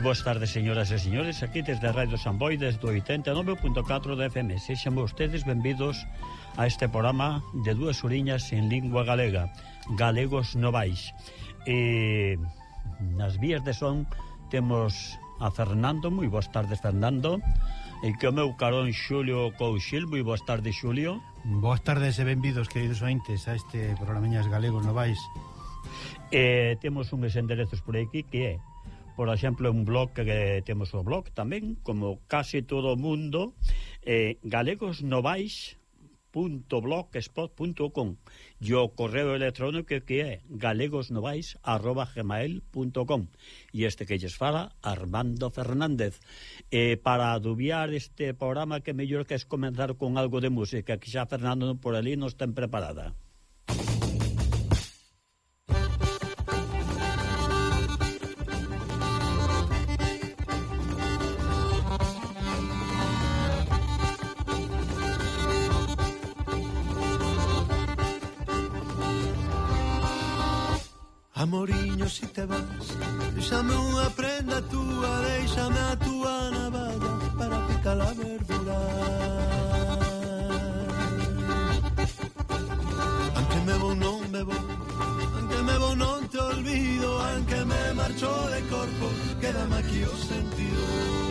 Moi boas tardes, señoras e señores, aquí desde a Radio San Boi, desde o 89.4 de FM. Sexan vostedes benvidos a este programa de dúas uriñas en lingua galega, Galegos Novais. E nas vías de son temos a Fernando, moi boas tardes, Fernando, e que o meu carón Xulio Couchil, moi boas tardes, Xulio. Boas tardes e benvidos, queridos ointes, a este programiñas Galegos Novais. E temos un enderezos por aquí que é por exemplo, un blog que temos o blog tamén, como case todo o mundo, eh, galegosnovais.blogspot.com e o correo electrónico que é galegosnovais.gmail.com e este que lles fala, Armando Fernández. Eh, para adubiar este programa que mellor que es comenzar con algo de música, que xa Fernando por ali nos ten preparada. Amoriño, si te vas, deixame unha prenda túa, deixame a túa navalla para picar a verdura. Aunque me vou non me vou Aunque me vou non te olvido, Aunque me marcho de corpo, Quédame aquí o sentido.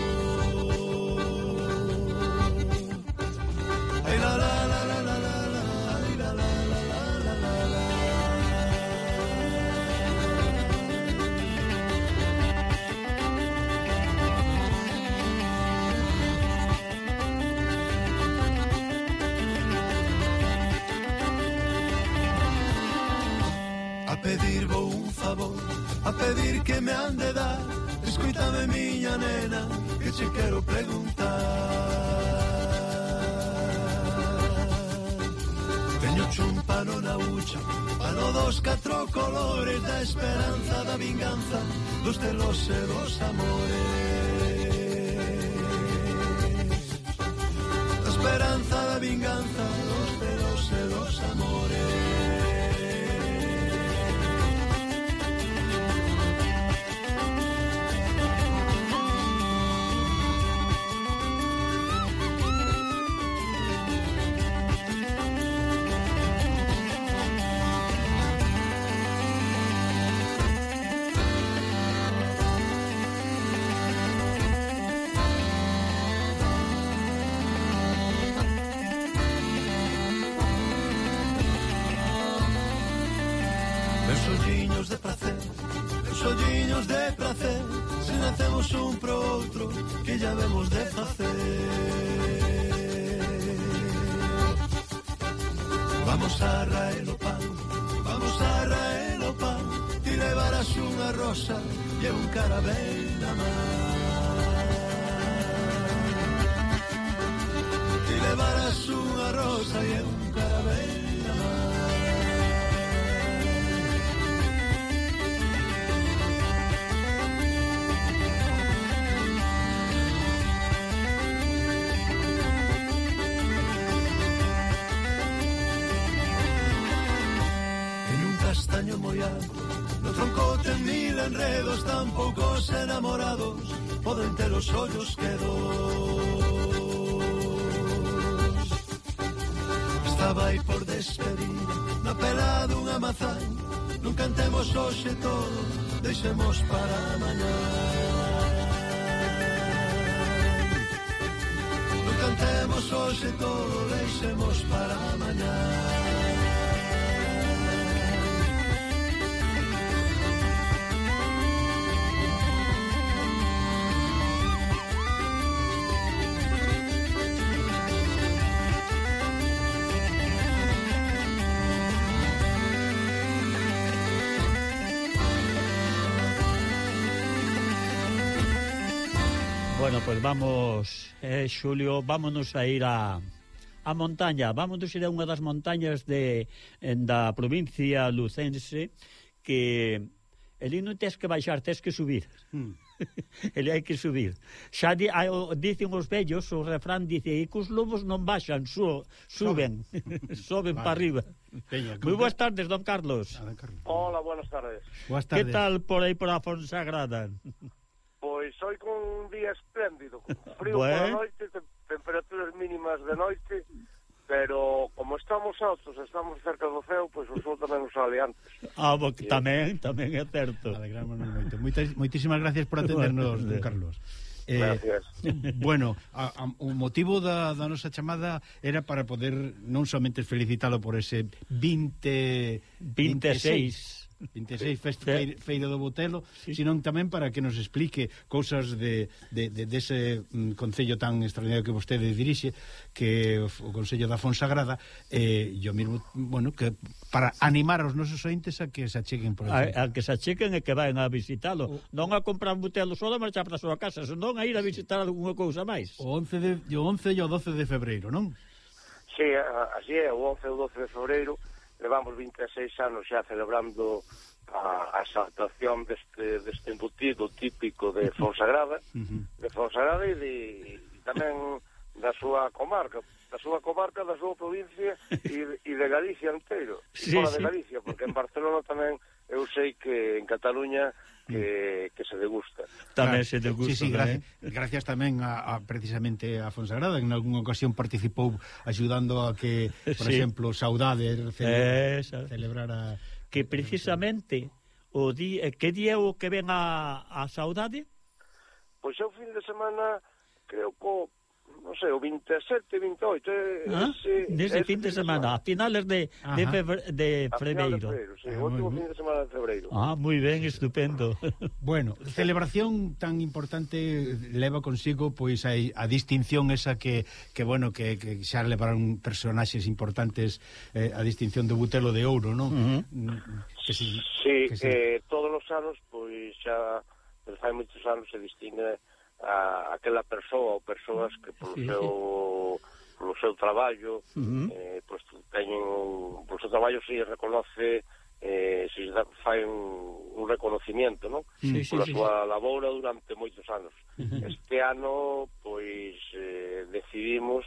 favor a pedir que me han de dar. Escúchame miña nena, que che quero preguntar. Teño un pano na ucha, pano dos catro colores da esperanza, da vinganza, dos celos e dos amores. Da esperanza, da vinganza, dos celos e dos amores. Meus olliños de prazer Meus olliños de prazer Se nacemos un um pro outro Que ya vemos de facer Vamos a raer o pan Vamos a raer o pan Ti levarás unha rosa E un carabel na mar Ti levarás unha rosa E un carabel enredos tan poucos enamorados poden ter os ollos que dos Estaba aí por despedir na pela dunha mazán Non cantemos hoxe todo, deixemos para mañá. Non cantemos hoxe todo, deixemos para mañá. pues vamos, eh, Xulio, vámonos a ir a, a montaña, vámonos ir a unha das montañas de, en, da provincia lucense que Ele non tens que baixar, tens que subir. Hmm. Ele hai que subir. Xa di, o dicen os vellos, o refrán dice, e cos lobos non baixan, su, suben, soben, vale. para arriba. Moi boas tardes, don Carlos. Carlos. Hola, buenas tardes. Buenas tardes. Que tal por aí por a Fonsagrada? Pois hoy con un día espléndido, frío bueno. pola noite, te temperaturas mínimas de noite, pero como estamos altos, estamos cerca do ceo, pois o sol tamén nos sale antes. Ah, bo, tamén, tamén é certo. Alegrámonos moito. Moitas, moitísimas gracias por atendernos, don eh, Carlos. Eh, gracias. Bueno, a, a, o motivo da, da nosa chamada era para poder non somente felicitalo por ese 20 26, 26 26 fest, feira, feira do Botelo, sí. senón tamén para que nos explique cousas de, de, de dese de concello tan extraordinario que vostede dirixe, que o Concello da Fonsagrada, eh, yo mismo, bueno, que para animar os nosos ointes a que se acheguen por a, a que se acheguen e que vayan a visitalo, o... non a comprar Botelo só a marchar para a súa casa, senón a ir a visitar algunha cousa máis. O 11 de, o 11 e o 12 de febreiro, non? Sí, así é, o 11 e o 12 de febreiro levamos 26 anos xa celebrando a, a saltación deste, deste embutido típico de Fonsagrada, uh -huh. de Fonsagrada e, de, e tamén da súa comarca, da súa comarca, da súa provincia e, e de Galicia inteiro, sí, fora sí. de Galicia, porque en Barcelona tamén eu sei que en Cataluña que, que se degusta. Tamén ah, se degusta. Sí, sí, gracias, eh? gracias tamén a, a precisamente a Fonsagrada, en algunha ocasión participou axudando a que, por sí. exemplo, Saudade celebra, celebrara... Que precisamente o di, eh, que día o que ven a, a Saudade? Pois é o fin de semana, creo que non sei, o 27, 28, eh, ah? ese, nese fin de semana, a finales de Ajá. de, febreiro. de febreiro. Sí, ah, o último fin de semana de febreiro. Ah, moi ben, estupendo. bueno, celebración tan importante leva consigo pois a, a distinción esa que que bueno, que, que xa levaron personaxes importantes eh, a distinción do Butelo de Ouro, non? Uh -huh. Que si, sí, que si... eh, todos os anos pois xa desde fai moitos anos se distingue a aquela persoa ou persoas que polo sí, seu sí. polo seu traballo uh -huh. eh, pois teñen polo seu traballo se reconoce eh, se da, fai un, un reconocimiento non? Sí, pola sí, súa sí. laboura durante moitos anos uh -huh. este ano pois eh, decidimos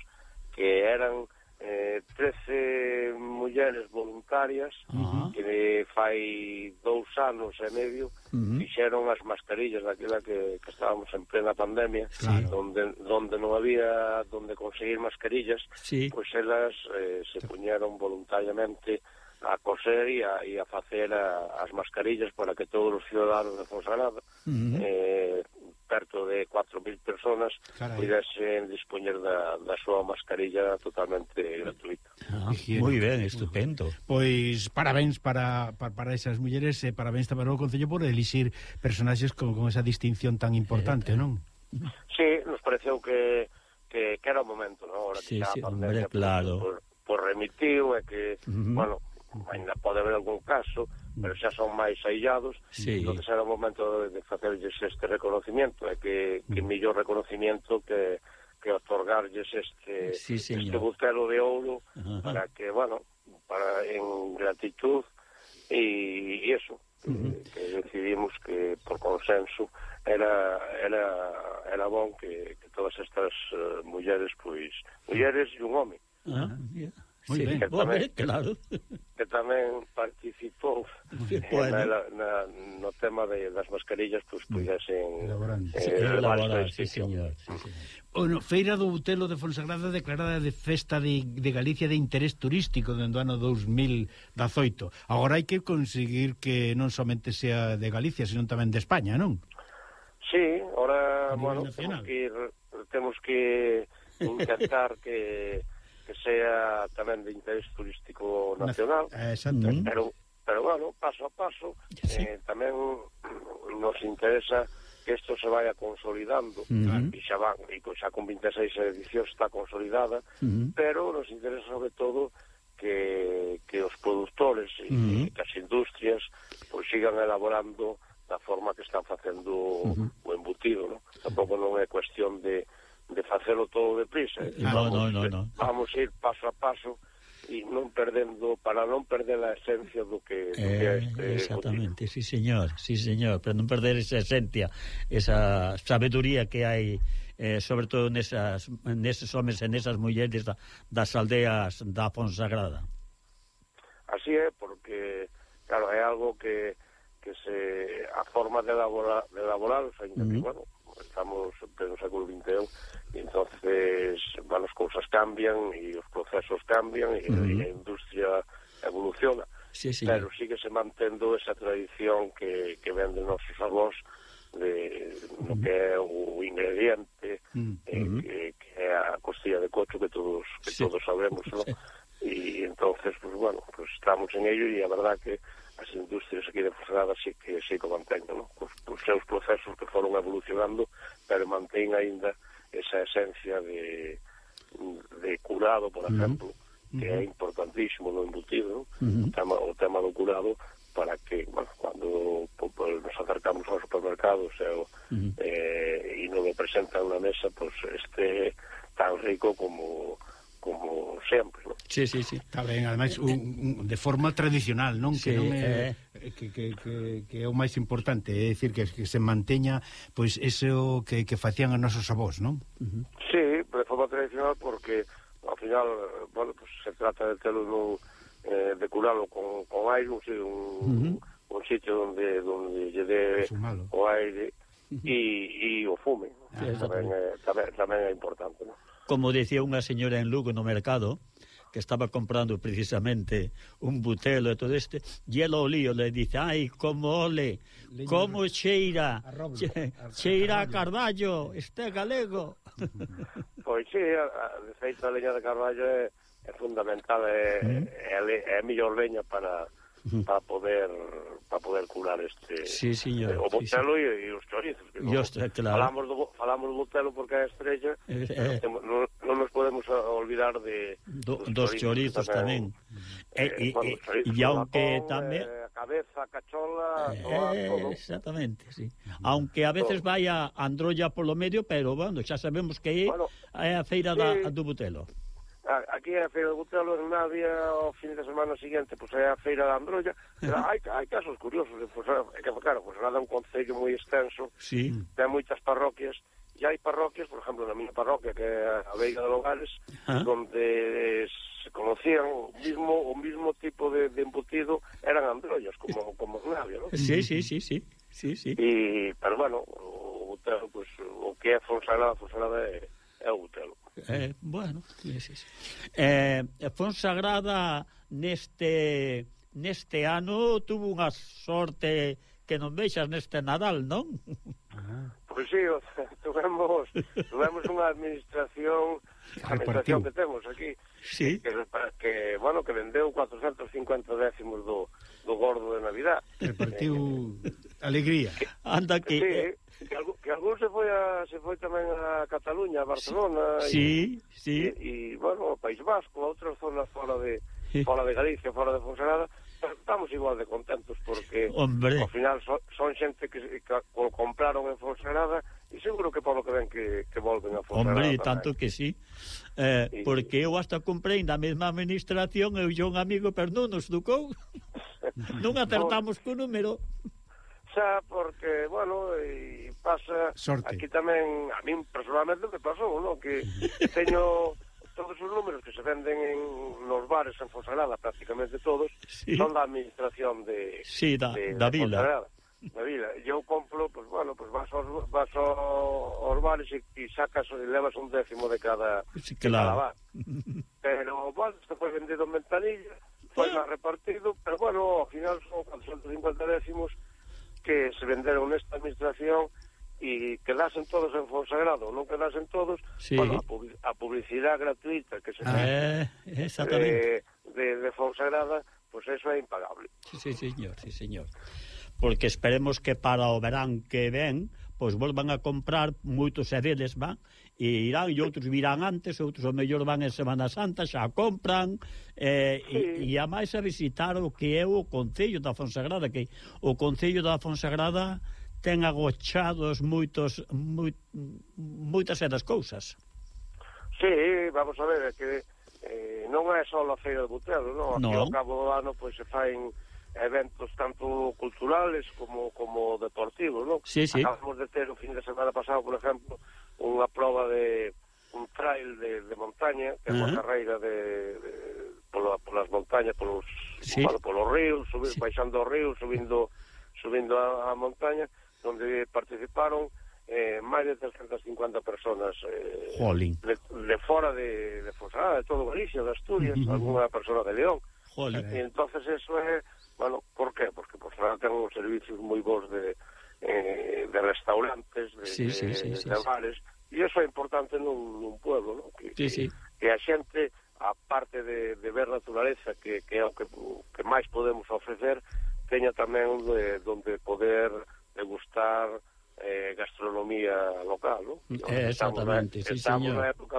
que eran eh, 13 mulleres voluntarias uh -huh. que de fai dous anos e medio uh -huh. fixeron as mascarillas daquela que, que estábamos en plena pandemia claro. donde, donde non había donde conseguir mascarillas sí. pois elas eh, se puñeron voluntariamente a coser e a, e a facer a, as mascarillas para que todos os ciudadanos de Fonsagrada uh -huh. eh, perto de 4.000 personas Carai. pudesen eh, dispoñer da, da súa mascarilla totalmente gratuita. Ah, moi ben, estupendo. Pois parabéns para, para, para esas mulleres e parabéns tamén ao Concello por elixir personaxes con, con esa distinción tan importante, non? Sí, nos pareceu que que, que era o momento, non? Ahora sí, que sí, hombre, pandemia, claro. Por, por remitiu e que, uh -huh. bueno, ainda pode haber algún caso, pero xa son máis aillados, sí. entonces era o momento de facerlles este reconocimiento, e que, que mellor reconocimiento que, que otorgarlles este, sí, señor. este bucelo de ouro Ajá. para que, bueno, para en gratitud e, e eso, que, que decidimos que por consenso era era era bon que, que todas estas uh, mulleres pois mulleres e un home. Ah, yeah. Muy sí, ben. Que tamén, Home, claro. Que tamén participou sí, bueno. na, na, no tema de, das mascarillas pois pues, pudesen sí, eh, elaborar, sí, señor, sí, señor. Bueno, Feira do Butelo de Fonsagrada declarada de Festa de, de Galicia de Interés Turístico dentro do ano 2018. Agora hai que conseguir que non somente sea de Galicia, senón tamén de España, non? Sí, ahora, bueno, nacional. temos que ir, temos que intentar que que sea tamén de interés turístico nacional. Exacto. Pero, pero bueno, paso a paso, sí. eh, tamén nos interesa que isto se vaya consolidando uh -huh. e xa van, e xa con 26 edicións está consolidada, uh -huh. pero nos interesa sobre todo que, que os produtores e, uh -huh. que as industrias pois sigan elaborando da forma que están facendo uh -huh. o embutido, non? Tampouco non é cuestión de de facelo todo deprisa. No, ah, vamos, no, no, no. vamos ir paso a paso e non perdendo para non perder a esencia do que, eh, do que este eh, Exactamente, sí señor, sí señor, para non perder esa esencia, esa sabeduría que hai eh, sobre todo nesas, neses homes e nesas mulleres da, das aldeas da Fonsagrada. Así é, porque, claro, é algo que, que se a forma de elaborar, de elaborar mm -hmm. que, bueno, estamos en século XXI, e entonces, bueno, as cousas cambian e os procesos cambian e, uh -huh. e a industria evoluciona. Sí, sí. Pero sigue se mantendo esa tradición que, que ven de nosos avós de no que é o ingrediente uh -huh. eh, que, que é a costilla de cocho que todos que sí. todos sabemos, ¿no? Sí. E entonces, pues bueno, pues estamos en ello e a verdad que as industrias aquí de Ferrada sí que, sí que mantén, no? Os, os seus procesos que foron evolucionando, pero mantén aínda esa esencia de, de curado, por exemplo, uh -huh. que é importantísimo no embutido, uh -huh. o, tema, o tema do curado, para que, bueno, cando pues, nos acercamos aos supermercados e, o, uh -huh. eh, e non me presenta na mesa, pues este tan rico como como sempre, non? Sí, sí, sí. Está ben, ademais un, un, de forma tradicional, non? Sí, que non é eh... que, que, que, que é o máis importante, é dicir que, que se manteña pois ese o que, que facían os nosos avós, non? Uh -huh. Sí, de forma tradicional porque ao final, bueno, pues, se trata de telo no, eh, de curalo con, con aire, un, un, uh -huh. un sitio donde donde lle dé o aire e e o fume. Ah, tamén, é, tamén, tamén é importante, non? como dicía unha señora en Lugo no mercado, que estaba comprando precisamente un butelo e todo este, e ela olía, le dice, ai, como ole, Leña como cheira, a roble, che, a, cheira a Carballo, este galego. Pois sí, de feito a leña de Carballo é, é fundamental, é, uh -huh. é, é, é a mellor leña para para poder para poder curar este sí, señor, eh, o Botelo sí, sí. e, e os chorizos. Que no, claro. Falamos do falamos do Botelo porque é a estrella, eh, eh, non, non nos podemos ah, olvidar de do, dos, chorizos, tamén. E, e, eh, chorizos, e aunque tamén eh, eh, eh, eh cabeza, cachola, eh, todo, todo. Exactamente, sí. Aunque a veces todo. vai a Androlla polo medio, pero bueno, xa sabemos que é bueno, a feira sí. da, do Botelo aquí é a Feira de Butelo, en Navia, o fin de semana siguiente, pois pues, é a Feira da Androlla. pero hai, hai casos curiosos, pois, pues, eh, que, claro, pois, pues, nada é un concello moi extenso, sí. ten moitas parroquias, e hai parroquias, por exemplo, na miña parroquia, que é a Veiga de Logares, ¿Ah? donde se conocían o mismo, o mismo tipo de, de embutido, eran androllas, como, como en Navia, non? Sí, sí, sí, sí. Sí, sí. E, pero bueno, o, o, pues, o que é Fonsalada, Fonsalada é, é o Butelo. Eh, bueno, sí, sí, sí. Eh, eh, Fonsagrada neste neste ano tuvo unha sorte que non vexas neste Nadal, non? Ah. Pois sí, o, tuvemos, tuvemos unha administración a administración que temos aquí sí. que, que, bueno, que vendeu 450 décimos do, do gordo de Navidad repartiu eh, alegría anda que, sí. eh, que, algún, que algún se foi a, se foi tamén a Cataluña, a Barcelona sí, e, sí. E, e, bueno, o País Vasco, a outras zonas fora de sí. fora de Galicia, fora de Fonserrada estamos igual de contentos porque Hombre. ao final so, son xente que, que compraron en Fonsagrada e seguro que polo que ven que, que volven a Fonsagrada. Hombre, tamén. tanto que sí eh, sí. porque eu hasta comprei na mesma administración eu e un amigo, pero non nos ducou non acertamos co número xa porque, bueno, e pasa Sorte. aquí tamén a min personalmente me pasou, non? Que teño todos os números que se venden en nos bares en Fonsalada, prácticamente todos, sí. son da administración de Sí, da, de, da de vila. Fonsalada, da vila. Eu compro, pues bueno, pues vas aos, vas aos bares e, e sacas e levas un décimo de cada, sí, claro. de cada bar. Pero, bueno, isto foi vendido en ventanilla, foi máis repartido, pero bueno, ao final son 450 décimos, que se venderon nesta administración e quedasen todos en Fonsagrado, non quedasen todos, sí. bueno, a, publicidade gratuita que se ah, eh, exactamente. Eh, de, de Fonsagrada, pois pues eso é impagable. Sí, sí, señor, sí, señor. Porque esperemos que para o verán que ven, pois volvan a comprar, moitos e deles van, e irán e outros virán antes, outros ao mellor van en Semana Santa, xa compran eh, sí. e, e a máis a visitar o que é o Concello da Fonsagrada que o Concello da Fonsagrada ten agochados moitos moi, moitas das cousas Sí, vamos a ver, é que eh, non é só a Feira de Butelo, non? Aquí no. ao cabo do ano pois se faen eventos tanto culturales como como deportivos, non? Sí, sí. Acabamos de ter o fin de semana pasado, por exemplo, unha prova de un trail de, de montaña, que é unha uh -huh. carreira de, de pola, polas montañas, polos, sí. bueno, polos ríos, subindo, sí. baixando os ríos, subindo subindo a, a montaña, onde participaron eh, máis de 350 personas eh, Jolín. de, de fora de, de Fosada, de todo Galicia, de Asturias, uh -huh. alguna persona de León. Jolín. E entonces eso é, bueno, por qué? Porque Fosada ten uns servicios moi bons de, eh, de restaurantes, de, sí, sí, sí, de, sí, de sí, bares, sí. e iso é importante nun, nun pueblo, ¿no? Que, sí, sí. que a xente, a parte de, de ver naturaleza, que, que é o que, que máis podemos ofrecer, teña tamén de, eh, donde poder degustar eh, gastronomía local, non? Mm, exactamente, estamos, sí, estamos señor. Na época,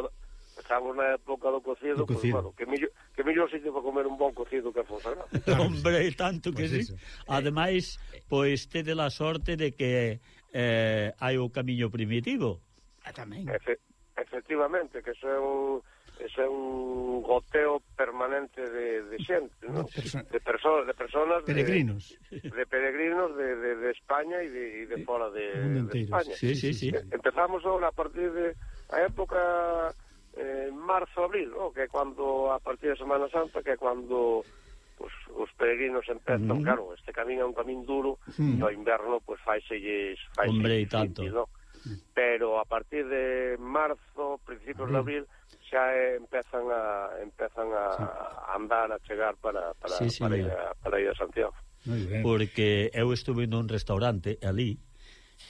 estamos na época do cocido, do pois, cocido. Pues, que, millo, que millor sitio para comer un bon cocido que a Fonsa Hombre, tanto que pois pues sí. Eso. Ademais, pois pues, tede a sorte de que eh, hai o camiño primitivo. Ah, tamén. Efe, efectivamente, que eso é un eso é un goteo permanente de, de xente, ¿no? Perso de persoas, de personas peregrinos, de, de peregrinos de, de, de España e de, de fora de, de España. Sí, sí, sí. Empezamos ahora a partir de a época eh, marzo, abril, ¿no? que é cando a partir de Semana Santa, que é cando pues, os peregrinos empezan, uh -huh. claro, este camiño é un camiño duro, sí. e ao inverno pues, faiselles, faiselles Hombre, e tanto. Difícil, ¿no? pero a partir de marzo, principios de abril, xa eh, empezan a empezan a, sí. a andar, a chegar para para, sí, para, ir a, para ir a Santiago. Porque eu estuve nun restaurante ali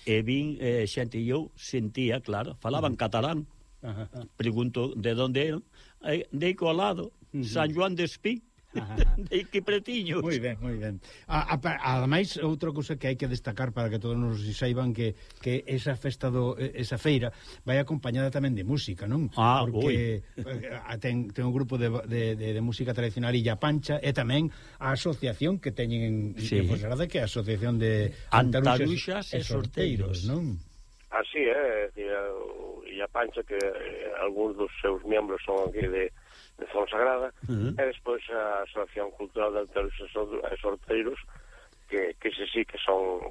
e vin eh, xente e eu sentía, claro, falaban uh -huh. catalán, Ajá. Pregunto de onde eran. Eh, de co lado. San Juan de Espí. De que pretiños. Moi ben, moi ben. A, a, ademais, outra cousa que hai que destacar para que todos nos saiban que, que esa festa do esa feira vai acompañada tamén de música, non? Ah, Porque oi. ten, ten un grupo de, de, de, de música tradicional Illa Pancha e tamén a asociación que teñen en, sí. en Fonserrada que é a Asociación de Antaruxas, e Sorteiros, sorteiros non? Así é, é eh, Pancha, que eh, algúns dos seus membros son aquí de, de Fonsagrada, uh -huh. e despois a Asociación Cultural de Alteros e Sorteiros, que, que se sí que son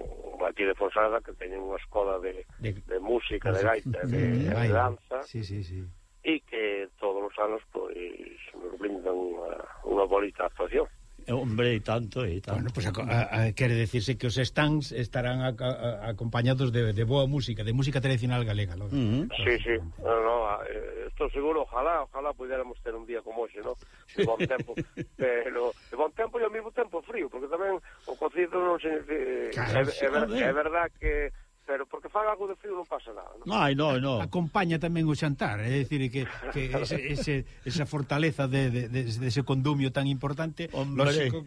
aquí de Fonsagrada, que teñen unha escola de, de, de música, de gaita, de, de, de, de danza, sí, sí, sí. e que todos os anos pois, nos brindan unha, unha bonita actuación. Eh, hombre, e tanto, e tanto. Bueno, pues, a, a, a, quere decirse que os stands estarán a, a, acompañados de, de boa música, de música tradicional galega, ¿no? Uh. Sí, sí. No, no, eh, estou seguro, ojalá, ojalá pudiéramos ter un día como hoxe, ¿no? De bon tempo, pero de bon tempo e ao mesmo tempo frío, porque tamén o cocido non se... Eh, claro, é, sí, é, é, é verdad que pero porque faga algo de frío non pasa nada. Non, Ai, no, no. Acompaña tamén o xantar, eh? é dicir que, que ese, ese, esa fortaleza de, de, de, de ese condumio tan importante, Hombre. lógico,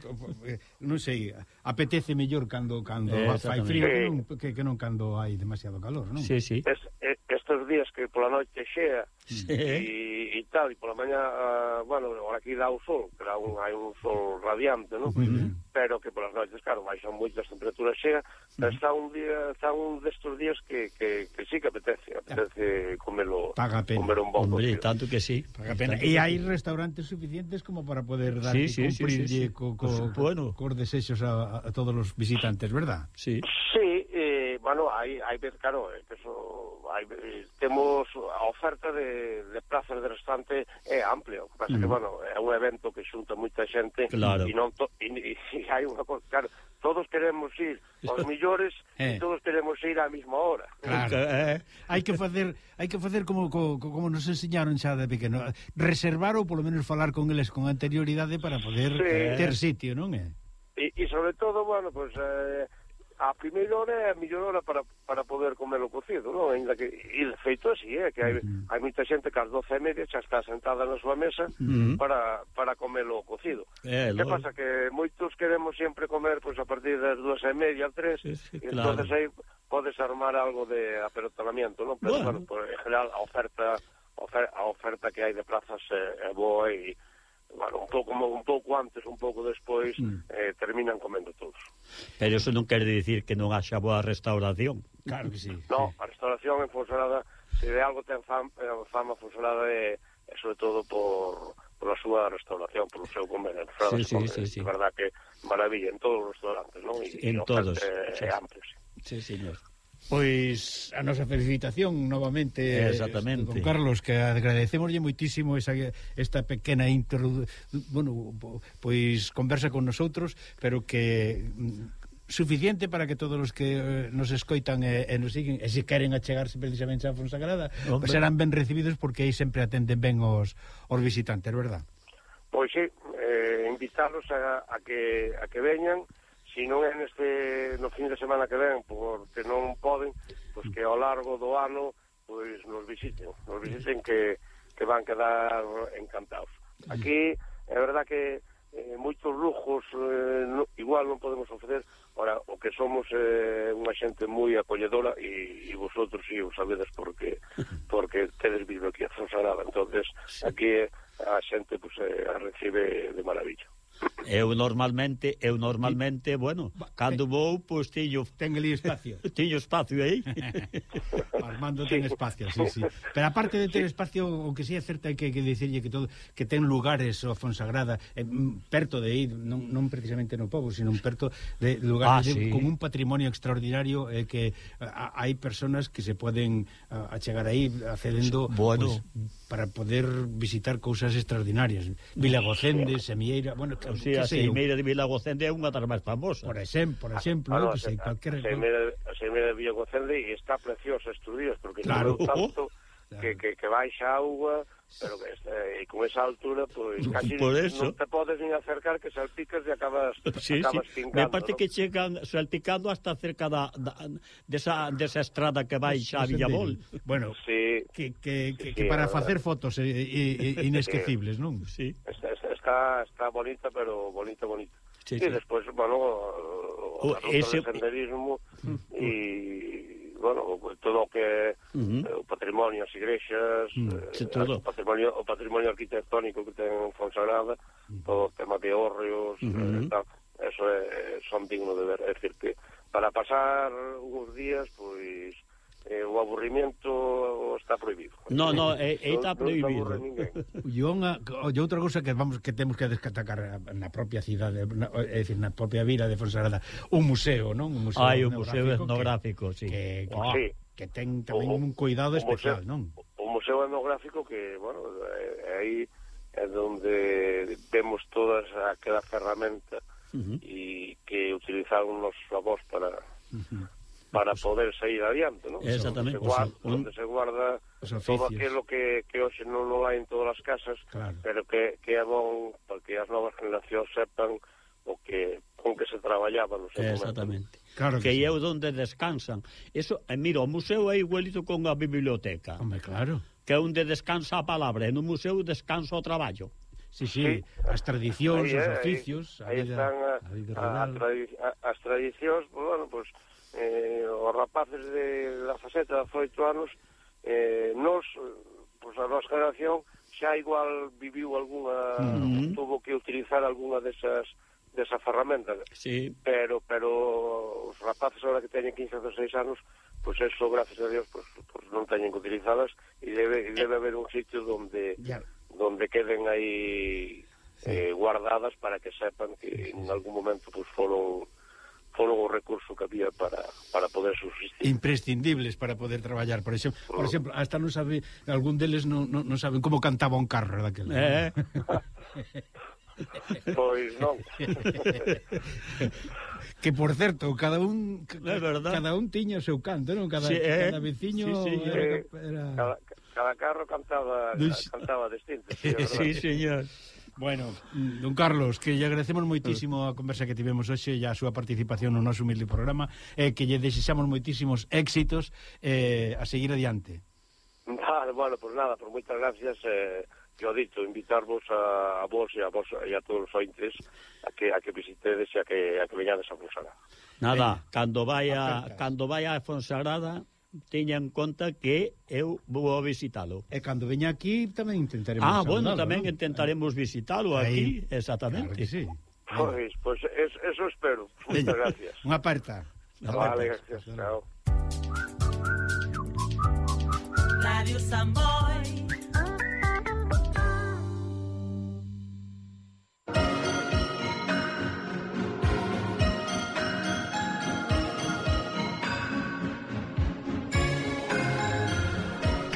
eh, non sei, apetece mellor cando cando eh, fai frío sí. que, non, que, que non cando hai demasiado calor, non? Sí, sí. Es, es, estes días que pola noite xea sí. e, e tal, e pola mañá, ah, bueno, ahora aquí dá o sol, que dá un, hai un sol radiante, non? Uh -huh. Pero que polas noites, claro, baixan moitas temperaturas xea, Pero está un día, está un destos días que, que, que sí que apetece, apetece comelo, Paga pena. comer un bombo. Hombre, tanto que sí. Paga pena. E y hai restaurantes suficientes como para poder dar sí, sí, cumplir sí, sí, sí. co, co, bueno. cos desexos a, a todos os visitantes, verdad? Sí. Sí, eh, bueno, hai, hai vez, claro, eh, eso, hai, eh, temos a oferta de, de plazas de restaurante é eh, amplio, pasa mm. que, bueno, é un evento que xunta moita xente claro. e non to, e, e, e hai unha cosa, claro, todos queremos ir aos millores eh. e todos queremos ir á mesma hora. Claro. Eh. hai que facer hai que facer como como, como nos enseñaron xa de pequeno, reservar ou polo menos falar con eles con anterioridade para poder sí. ter sitio, non é? E, e sobre todo, bueno, pues eh, a primeira hora é a mellor hora para, para poder comer o cocido, non? Ainda que, e de feito así, é, que hai, uh -huh. hai moita xente que ás doce e media xa está sentada na súa mesa uh -huh. para, para o cocido. Eh, que pasa? Que moitos queremos sempre comer pois, a partir das dúas e media, tres, sí, sí, e claro. entonces aí podes armar algo de aperotonamiento, non? Pero, bueno, bueno por, en general, a oferta, ofer, a oferta que hai de plazas é, eh, é boa e bueno, un pouco un pouco antes, un pouco despois, mm. eh, terminan comendo todos. Pero eso non quer dicir que non haxa boa restauración. Claro que sí. No, a restauración en Fonsalada, se de algo ten eh, fama, fama Fonsalada é, é sobre todo por pola súa restauración, polo seu comer, sí, sí, comer, sí, sí. verdad que maravilla en todos os restaurantes, non? E, en todos. Eh, sí. amplios. Sí, señor. Pois a nosa felicitación novamente Exactamente. Don Carlos que agradecemoslle moitísimo esa esta pequena intro, bueno, pois conversa con nosotros, pero que mm, suficiente para que todos os que eh, nos escoitan e, e nos siguen e se queren achegarse precisamente a Fonsagrada Hombre. pues serán ben recibidos porque aí sempre atenden ben os, os visitantes, verdad? Pois sí, eh, invitarlos a, a, que, a que veñan se non é neste no fin de semana que ven, porque non poden, pois que ao largo do ano pois nos visiten, nos visiten que, que van quedar encantados. Aquí é verdad que eh, moitos lujos eh, no, igual non podemos ofrecer ora, o que somos eh, unha xente moi acolledora e, e vosotros si o sabedes porque porque tedes vivido aquí a Fonsagrada, entonces aquí a xente pues, eh, a recibe de maravilla. Eu normalmente, eu normalmente, bueno, cando vou, pois tiño... Ten ali espacio. Tiño espacio aí. Armando sí. ten espacio, sí, sí. Pero aparte de ter sí. espacio, o que sí é certo é que, que dicirlle que todo que ten lugares o Fonsagrada eh, mm, perto de ir, non, non precisamente no povo, sino perto de lugares ah, sí. de, con un patrimonio extraordinario eh, que eh, a, hai personas que se poden a, achegar aí accedendo bueno. pues, para poder visitar cousas extraordinarias. Vilagocende, Semieira, bueno, que, o sea, que sei, Semieira de Vilagocende é unha das máis famosas. Por exemplo, por ah, exemplo, ah, no, que sei, cualquier Semieira, Semieira de Vilagocende está preciosa, estudo días, porque claro, claro tanto claro. Que, que, que baixa agua, pero que eh, e con esa altura pois pues, casi Por eso. non te podes nin acercar que salpicas e acabas sí, acabas sí. Me parte ¿no? que chegan salpicando hasta cerca da, da desa, desa estrada que vai xa a Villabol. Bueno, sí, que, que, que, sí, que para facer fotos eh, eh, eh inesquecibles, sí. non? Sí. Está, está, está bonita, pero bonita, bonita. Sí, sí. E despois, bueno, o, o, o ese... senderismo e bueno, todo o que uh eh, -huh. o patrimonio, as igrexas, eh, uh -huh. todo. o patrimonio o patrimonio arquitectónico que ten Fonsagrada, uh -huh. todo o tema de hórreos, uh eh, -huh. tal, eso é, son digno de ver, é decir que para pasar uns días, pois eh, o aburrimento está prohibido. No, no, eh, eh está prohibido. E unha e outra cousa que vamos que temos que destacar na propia cidade, na, é dicir, na propia vila de Fonsagrada, un museo, non? Un museo Hai un museo etnográfico, que, sí. Que, que, oh, sí. que ten tamén o, un cuidado especial, museo, non? O museo etnográfico que, bueno, eh, aí é onde vemos todas aquela ferramenta uh -huh. e que utilizaron os avós para uh -huh para poder sair adiante, non? Exactamente. Onde se guarda, o sea, onde se guarda todo aquilo que, que hoxe non lo hai en todas as casas, claro. pero que, que é bon para que as novas generacións sepan o que con que se traballaba no seu Exactamente. Momento. Claro que, que sí. é onde descansan. Eso, eh, mira, o museo é igualito con a biblioteca. Home, claro. Que é onde descansa a palabra, e no museo descansa o traballo. Sí, sí, sí, as tradicións, eh, aí, os oficios, aí, vida, están a, a vida rural. A, a, as tradicións, bueno, pues, eh, os rapaces de la faceta de 18 anos, eh, nos, pois a nosa generación, xa igual viviu alguna, mm -hmm. tuvo que utilizar alguna desas desa ferramenta. Sí. Pero pero os rapaces ahora que teñen 15 ou 16 anos, pois pues eso, gracias a Dios, pois, pues, pues non teñen que utilizadas e debe, debe haber un sitio donde ya. donde queden aí sí. eh, guardadas para que sepan que en algún momento pues, foron foron o recurso que había para, para poder subsistir. Imprescindibles para poder traballar, por exemplo, por exemplo, hasta non sabe algún deles non, non, non saben como cantaba un carro daquela. Eh? pois non. que por certo, cada un é cada un tiña o seu canto, non? Cada, sí, eh? cada veciño sí, sí, era, eh. era... Cada, cada carro cantaba cantaba distinto. Sí, sí, señor. Bueno, mm, don Carlos, que lle agradecemos moitísimo a conversa que tivemos hoxe e a súa participación no noso humilde programa e eh, que lle desexamos moitísimos éxitos eh, a seguir adiante. Vale, bueno, pues nada, por moitas gracias eh, yo dito, invitarvos a, a vos e a vos e a todos os ointes a que a que visitedes e a que a que veñades a Fonsagrada. Nada, eh, cando vai a cando vai a Fonsagrada teña en conta que eu vou a visitalo. E cando veña aquí tamén intentaremos Ah, bueno, tamén ¿no? intentaremos eh, visitalo Ahí, aquí, exactamente. Claro que sí. Pois, pois es, eso espero. Muchas gracias. Unha aperta. Vale, gracias. Chao. Radio Samboy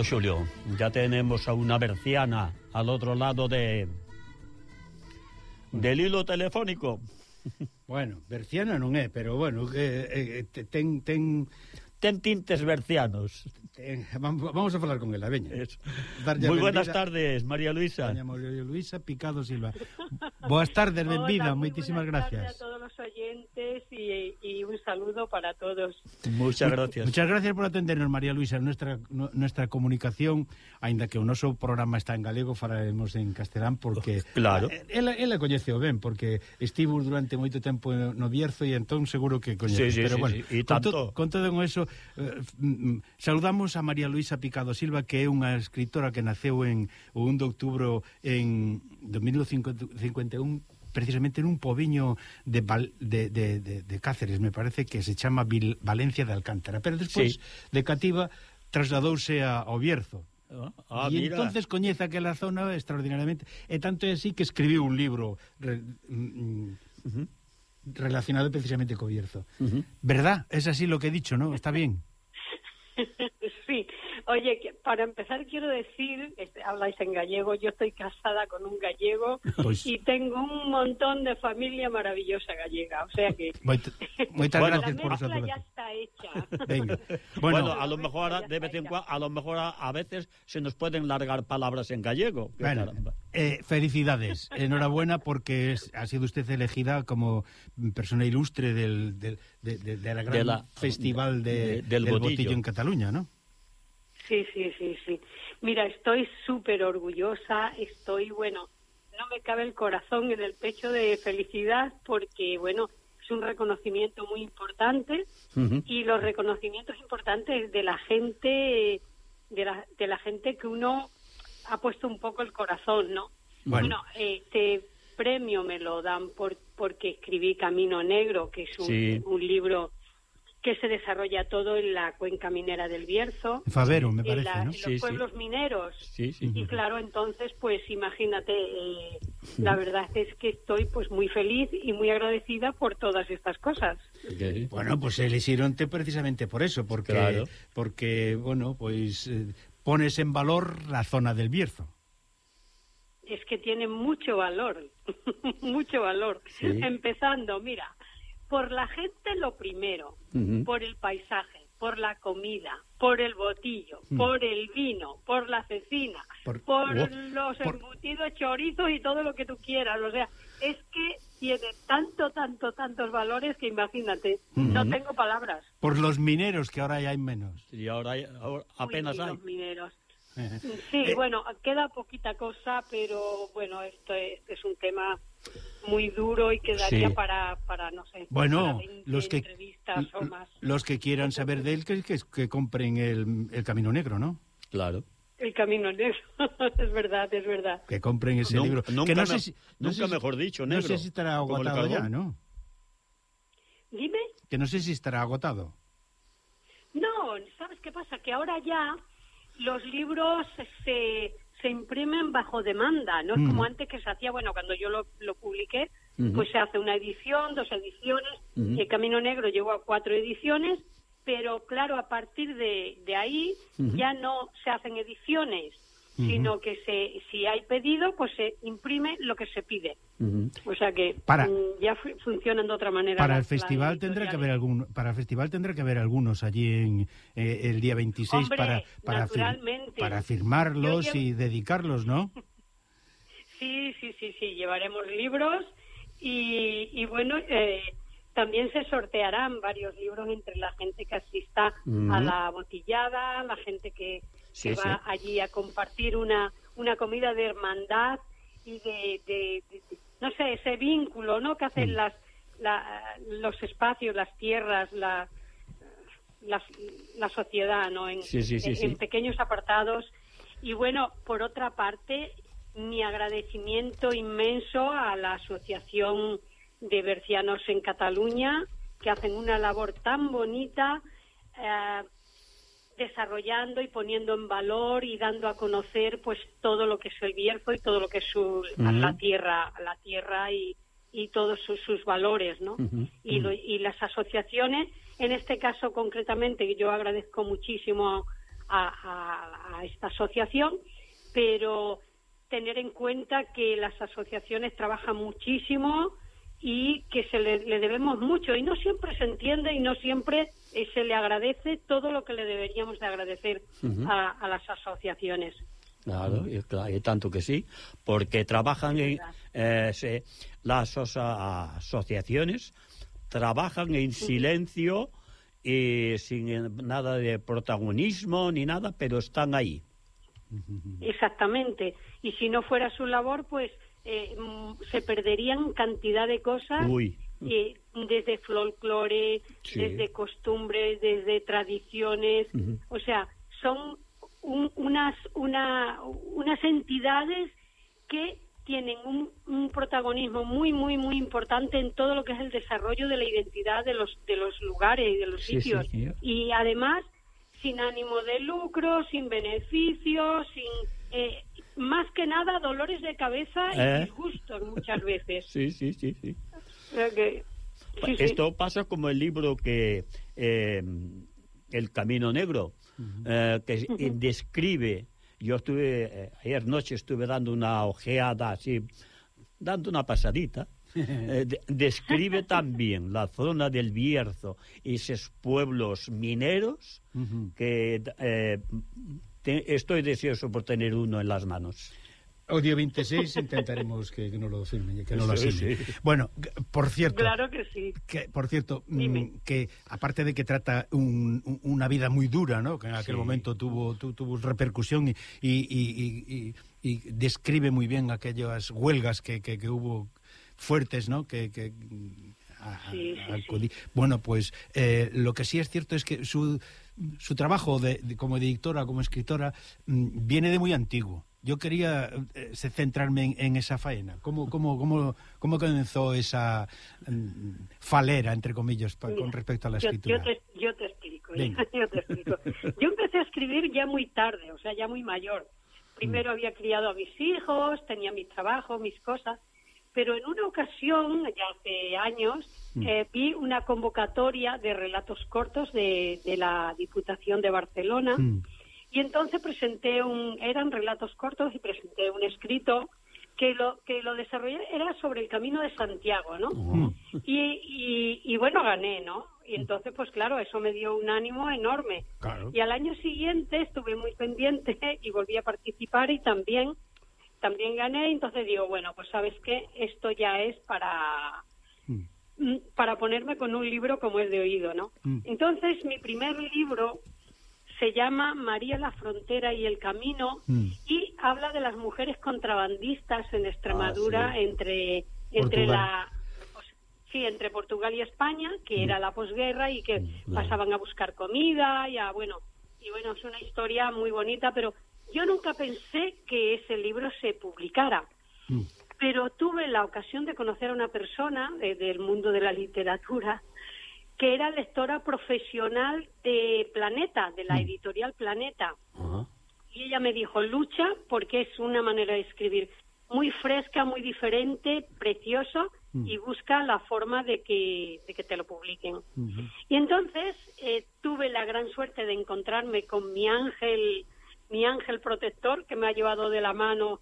Bueno, Julio, ya tenemos a una berciana al otro lado de del hilo telefónico. Bueno, berciana non é, pero bueno, eh, eh, ten ten ten tintes bercianos. Eh, ten vamos a falar con ela, veña. Moi buenas tardes, María Luisa. Doña María Luisa Picado Silva. Boas tardes, Hola, benvida, moitísimas gracias. A todos os oyentes e, e un saludo para todos. Muchas gracias. Muchas gracias por atendernos, María Luisa. Nuestra nuestra comunicación, aínda que o noso programa está en galego, falaremos en castelán porque oh, Claro. Ela, ela coñeceu ben porque estivo durante moito tempo no Bierzo e entón seguro que coñece, sí, sí, pero sí, bueno, sí. E tanto... con, to, con todo eso eh, a María Luisa Picado Silva, que é unha escritora que naceu en o 1 de outubro en 1951 precisamente nun pobiño de, de, de, de, de Cáceres, me parece que se chama Vil, Valencia de Alcántara, pero despois sí. de cativa trasladouse a, ao Bierzo. Ah, ah, e mira. entonces coñece aquela zona extraordinariamente e tanto é así que escribiu un libro re, mm, mm uh -huh. Relacionado precisamente co Bierzo. ¿Verdad? Es así lo que he dicho, ¿no? Está bien. sí, oye, para empezar quiero decir, este, habláis en gallego, yo estoy casada con un gallego Pois- y tengo un montón de familia maravillosa gallega, o sea que moitas Bueno, gracias la por mezcla ya está hecha. Venga. Bueno, Bueno, a lo mejor a- de vez en cuando, a lo mejor a, a veces se nos pueden largar palabras en gallego. bueno, caramba. Eh, felicidades. Enhorabuena porque es- ha sido usted elegida como persona ilustre del, del, de, de- de la gran De la- festival de, de- del botillo. en Cataluña, ¿no? Sí, sí, sí, sí. Mira, estoy súper orgullosa, estoy, bueno, no me cabe el corazón en el pecho de felicidad porque, bueno, es un reconocimiento muy importante y los reconocimientos importantes de la gente, de la, de la gente que uno ha puesto un poco el corazón, ¿no? Bueno. Bueno, este premio me lo dan por, porque escribí Camino Negro, que es un, Sí. un libro que se desarrolla todo en la cuenca minera del Bierzo Favero, me en, parece, la- ¿no? en los Sí, sí. pueblos mineros. Sí, sí. Y claro, entonces, pues imagínate, eh, la verdad es que estoy pues muy feliz y muy agradecida por todas estas cosas. Bueno, pues elegíronte precisamente por eso, porque, Claro. porque bueno, pues eh, pones en valor la zona del Bierzo. Es que tiene mucho valor, mucho valor. Sí. Empezando, mira, por la gente lo primero, por el paisaje, por la comida, por el botillo, Mm. por el vino, por la cecina, Por- por, Oh, los por- embutidos, chorizos y todo lo que tú quieras. O sea, es que tiene tanto, tanto, tantos valores que imagínate, no tengo palabras. Por los mineros, que ahora ya hay menos. Y ahora, hay- ahora apenas Uy, hay. los mineros. Sí, eh, bueno, queda poquita cosa, pero bueno, esto es, es un tema muy duro y quedaría Sí. para, para, no sé, Bueno, para 20 los que entrevistas o más. los que quieran saber de él, que, que, que compren el, el Camino Negro, ¿no? Claro. El camino negro, es verdad, es verdad. Que compren ese libro. nunca que no me- sé si, no nunca sé si- mejor dicho, No negro, sé si estará agotado ya. ¿no? Dime. Que no sé si estará agotado. No, ¿sabes qué pasa? Que ahora ya los libros se, se imprimen bajo demanda, no es Mm. como antes que se hacía, bueno, cuando yo lo, lo publiqué, pues se hace una edición, dos ediciones, y el Camino Negro llegó a cuatro ediciones, pero claro, a partir de, de ahí ya no se hacen ediciones, sino que se, si hay pedido, pues se imprime lo que se pide. O sea que Para- mm, ya fu- funcionan de otra manera. Para el las- festival tendrá que haber algún para el festival tendrá que haber algunos allí en eh, el día 26 Hombre, para para, fir- para firmarlos y dedicarlos, ¿no? Sí, sí, sí, sí, llevaremos libros y, y bueno, eh, también se sortearán varios libros entre la gente que asista a la botillada, la gente que, Sí, que va sí. allí a compartir una, una comida de hermandad y de, de- no sé, ese vínculo, ¿no? Que hacen las, la- los espacios, las tierras, la, la, la sociedad, ¿no? Sí, en pequeños apartados. Y bueno, por otra parte, mi agradecimiento inmenso a la Asociación de Bercianos en Cataluña, que hacen una labor tan bonita, eh, desarrollando y poniendo en valor y dando a conocer pues todo lo que es el Bierzo y todo lo que es su, la tierra, la tierra y, y todos sus, sus valores, ¿no? Y, lo- y las asociaciones, en este caso concretamente, yo agradezco muchísimo a, a- a esta asociación, pero tener en cuenta que las asociaciones trabajan muchísimo y que se le, le debemos mucho y no siempre se entiende y no siempre eh, se le agradece todo lo que le deberíamos de agradecer a, a las asociaciones. Claro, y, claro, y tanto que sí, porque trabajan en eh, se- las aso- asociaciones trabajan en silencio y sin eh, nada de protagonismo ni nada, pero están ahí. Exactamente. Y si no fuera su labor, pues eh, mm, se perderían cantidad de cosas, Uy. eh, desde folclore, Sí. desde costumbres, desde tradiciones. O sea, son un- unas, una, unas entidades que tienen un, un protagonismo muy, muy, muy importante en todo lo que es el desarrollo de la identidad de los, de los lugares y de los sí, sitios. sí. Y además, sin ánimo de lucro, sin beneficios, sin eh, más que nada dolores de cabeza y ¿Eh? disgustos muchas veces. Sí, sí, sí, sí. Esto pasa como el libro que eh, El Camino Negro, eh, que eh, describe. Yo estuve, eh, ayer noche estuve dando una ojeada así, dando una pasadita. eh, de- describe también la zona del Bierzo y esos pueblos mineros que eh, te- estoy deseoso por tener uno en las manos. O día 26 intentaremos que, que no lo firmen, que no lo Sí, asignen. sí. Bueno, por cierto, Claro que sí. que, por cierto, mm, Dime. que aparte de que trata un- un- una vida muy dura, ¿no? Que en aquel Sí. momento tuvo tu- tuvo repercusión y, y- y- y- y describe muy bien aquellas huelgas que, que- que hubo fuertes, ¿no? Que, que mm, a- Sí, sí, acudí- Bueno, pues eh, lo que sí es cierto es que su, su trabajo de, de- como editora, como escritora, mm, viene de muy antiguo. Yo quería eh, centrarme en, en esa faena. ¿Cómo, cómo, cómo, cómo comenzó esa mm, falera, entre comillas, pa- con Mira, respecto a la yo- escritura? Yo, te, yo te explico. Venga. yo te explico. Yo empecé a escribir ya muy tarde, o sea, ya muy mayor. Mm. Primero había criado a mis hijos, tenía mi trabajo, mis cosas, pero en una ocasión, ya hace años, Mm. Eh, vi una convocatoria de relatos cortos de, de la Diputación de Barcelona. Mm. Y entonces presenté un, eran relatos cortos y presenté un escrito que lo que lo desarrollé era sobre el camino de Santiago, ¿no? Mm. Y, y, y bueno, gané, ¿no? Y entonces, pues claro, eso me dio un ánimo enorme. Claro. Y al año siguiente estuve muy pendiente y volví a participar y también, también gané. Entonces digo, bueno, pues sabes qué, esto ya es para, Mm. mm, para ponerme con un libro como es de oído, ¿no? Mm. Entonces, mi primer libro se llama María la frontera y el camino Mm. y habla de las mujeres contrabandistas en Extremadura Ah, sí. entre entre Portugal. la o sea, sí entre Portugal y España que era la posguerra y que claro. pasaban a buscar comida y a bueno y bueno es una historia muy bonita pero yo nunca pensé que ese libro se publicara Mm. Pero tuve la ocasión de conocer a una persona de- del mundo de la literatura que era lectora profesional de Planeta, de la editorial Planeta. Y ella me dijo, lucha porque es una manera de escribir muy fresca, muy diferente, precioso, y busca la forma de que, de que te lo publiquen. Y entonces eh, tuve la gran suerte de encontrarme con mi ángel, mi ángel protector, que me ha llevado de la mano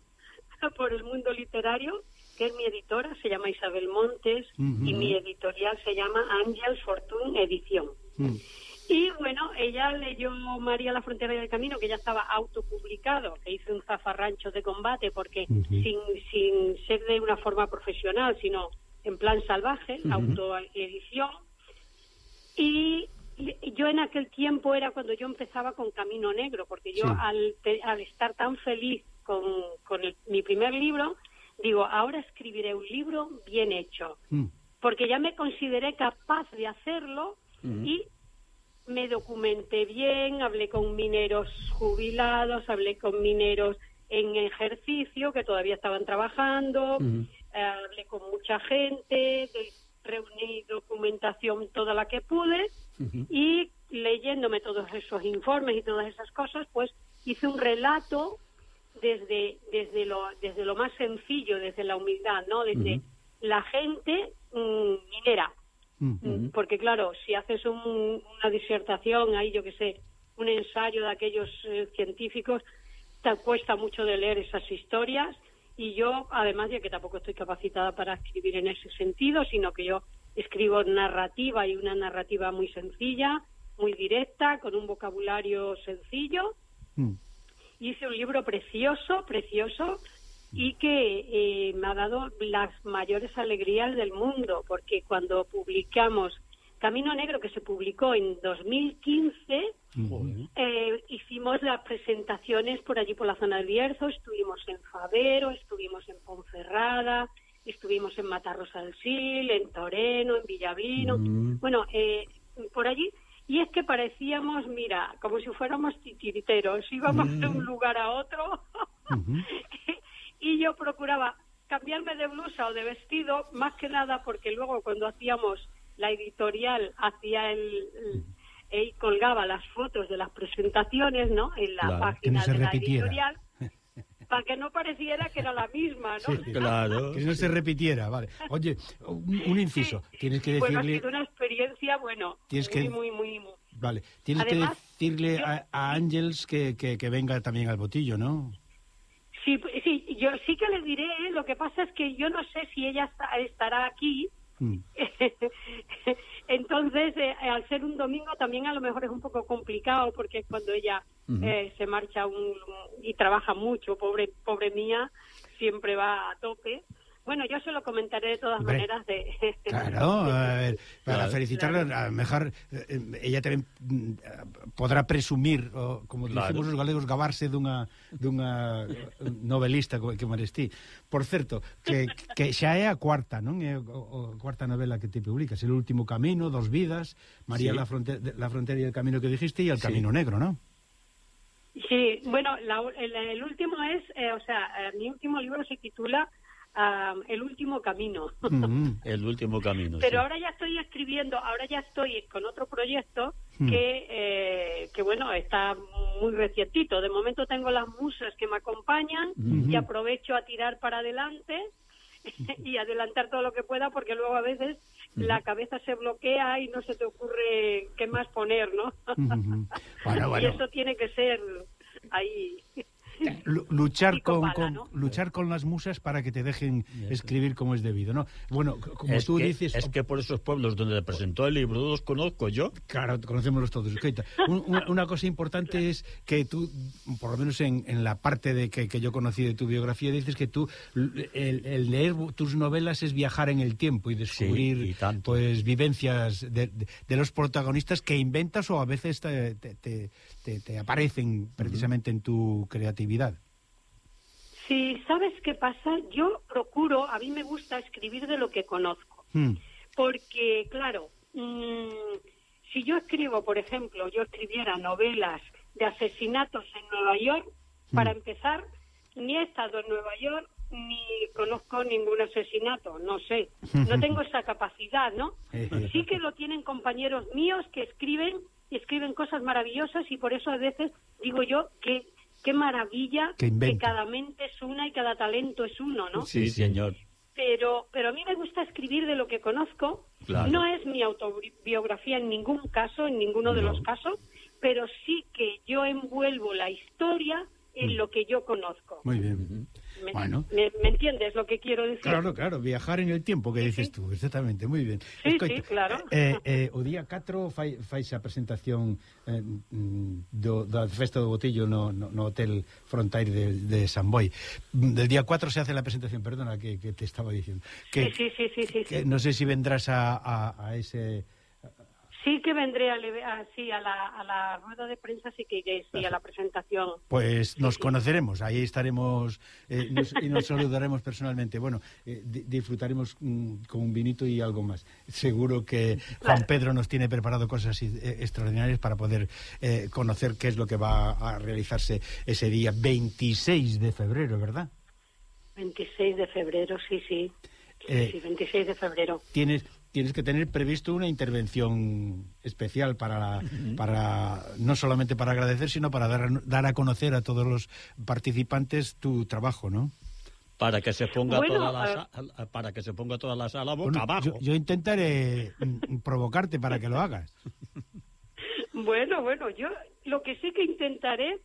por el mundo literario, que es mi editora, se llama Isabel Montes, y mi editorial se llama Ángel Fortune Edición. Mm. Y bueno, ella leyó María la frontera del camino, que ya estaba autopublicado, que hice un zafarrancho de combate, porque sin, sin ser de una forma profesional, sino en plan salvaje, autoedición. Y yo en aquel tiempo era cuando yo empezaba con Camino Negro, porque yo Sí. al, te- al estar tan feliz con, con el- mi primer libro, digo, ahora escribiré un libro bien hecho. Mm. porque ya me consideré capaz de hacerlo y me documenté bien, hablé con mineros jubilados, hablé con mineros en ejercicio que todavía estaban trabajando, eh, hablé con mucha gente, reuní documentación toda la que pude y leyéndome todos esos informes y todas esas cosas, pues hice un relato desde desde lo desde lo más sencillo, desde la humildad, ¿no? Desde la gente mm, minera. Mm, Porque claro, si haces un- una disertación ahí, yo que sé, un ensayo de aquellos eh, científicos, te cuesta mucho de leer esas historias y yo, además de que tampoco estoy capacitada para escribir en ese sentido, sino que yo escribo narrativa y una narrativa muy sencilla, muy directa, con un vocabulario sencillo, Mm. Hice un libro precioso, precioso, y que eh, me ha dado las mayores alegrías del mundo, porque cuando publicamos Camino Negro, que se publicó en 2015, eh, hicimos las presentaciones por allí por la zona del Bierzo, estuvimos en Favero, estuvimos en Ponferrada, estuvimos en Matarrosa del Sil, en Toreno, en Villavino, bueno, eh, por allí. Y es que parecíamos, mira, como si fuéramos titiriteros, íbamos de un lugar a otro. Y yo procuraba cambiarme de blusa o de vestido, más que nada porque luego cuando hacíamos la editorial, hacía el, el- y colgaba las fotos de las presentaciones, ¿no? En la Claro, que no página de la editorial, para que no pareciera que era la misma, ¿no? Claro. Que no se repitiera, vale. Oye, un, un inciso. Tienes que ha decirle... sido una experiencia, bueno, Tienes muy, que- muy, muy, muy- Vale, tienes Además, que decirle yo- a, a Ángels que, que, que venga también al botillo, ¿no? Sí, p- sí, yo sí que le diré, ¿eh? lo que pasa es que yo no sé si ella está- estará aquí. Mm. Entonces, eh, al ser un domingo también a lo mejor es un poco complicado porque es cuando ella eh, se marcha un, y trabaja mucho, pobre pobre mía, siempre va a tope. Bueno, yo se lo comentaré de todas Hombre, maneras de Claro, a ver, para Claro. felicitarla, a lo mejor eh, ella tamén mm, podrá presumir, o, como Claro. dicimos os galegos, gabarse dunha, dunha novelista que mares ti. Por certo, que, que xa é a cuarta, non? É o cuarta novela que te publicas, El último camino, Dos vidas, María Sí. la, fronte la frontera y el camino que dijiste y El camino negro, ¿no? Sí, bueno, la- el, el último es, eh, o sea, eh, mi último libro se titula ah, El último camino. Mm, El último camino. Pero sí. ahora ya estoy escribiendo, ahora ya estoy con otro proyecto Hmm. que, eh, que bueno, está muy recientito. De momento tengo las musas que me acompañan y aprovecho a tirar para adelante y adelantar todo lo que pueda porque luego a veces la cabeza se bloquea y no se te ocurre qué más poner, ¿no? Bueno, Y eso tiene que ser ahí luchar con, con con- bala, ¿no? luchar con las musas para que te dejen escribir como es debido, ¿no? Bueno, como es tú que, dices, Es que por esos pueblos donde presentó el libro los conozco yo. Claro, conocémoslos todos. Una, una cosa importante es que tú, por lo menos en, en la parte de que, que yo conocí de tu biografía, dices que tú, el, el leer tus novelas es viajar en el tiempo y descubrir y tanto. pues vivencias de, de- de los protagonistas que inventas o a veces te, te- te- te- te aparecen precisamente en tu creatividad. Sí, ¿sabes qué pasa? Yo procuro, a mí me gusta escribir de lo que conozco. Hmm. Porque, claro, mm, si yo escribo, por ejemplo, yo escribiera novelas de asesinatos en Nueva York, para empezar, ni he estado en Nueva York ni conozco ningún asesinato, no sé. No tengo esa capacidad, ¿no? Sí que lo tienen compañeros míos que escriben y escriben cosas maravillosas y por eso a veces digo yo que qué maravilla Que cada mente es una y cada talento es uno, ¿no? Sí, señor. pero pero a mí me gusta escribir de lo que conozco. Claro. No es mi autobiografía en ningún caso, en ninguno de No. los casos, pero sí que yo envuelvo la historia en lo que yo conozco. Muy bien. ¿Me, bueno. me, me, entiendes lo que quiero decir? Claro, claro, viajar en el tiempo que dices sí, tú, exactamente, muy bien. Sí, Escoito, sí, claro. Eh, eh, o día 4 fai, fais a presentación eh, do, da Festa do Botillo no, no, no Hotel Frontier de, de San Boi. Del día 4 se hace la presentación, perdona, que, que te estaba diciendo. Que, sí, sí, sí, sí, sí, que, sí. No sé si vendrás a, a, a ese Sí que vendré a, sí, a, la, a la rueda de prensa, sí que iré, sí, a la presentación. Pues nos conoceremos, ahí estaremos eh, nos- y nos saludaremos personalmente. Bueno, eh, di- disfrutaremos mm, con un vinito y algo más. Seguro que Juan. Pedro nos tiene preparado cosas eh, extraordinarias para poder conocer qué es lo que va a realizarse ese día 26 de febrero, ¿verdad? 26 de febrero, sí, sí. Sí, sí, 26 de febrero. Tienes tienes que tener previsto una intervención especial para la- para no solamente para agradecer, sino para dar, a- dar a conocer a todos los participantes tu trabajo, ¿no? Para que se ponga Bueno, toda la eh, sa- para que se ponga toda la sala boca Bueno, abajo. Yo, yo intentaré mm, provocarte para que lo hagas. Bueno, bueno, yo lo que sí que intentaré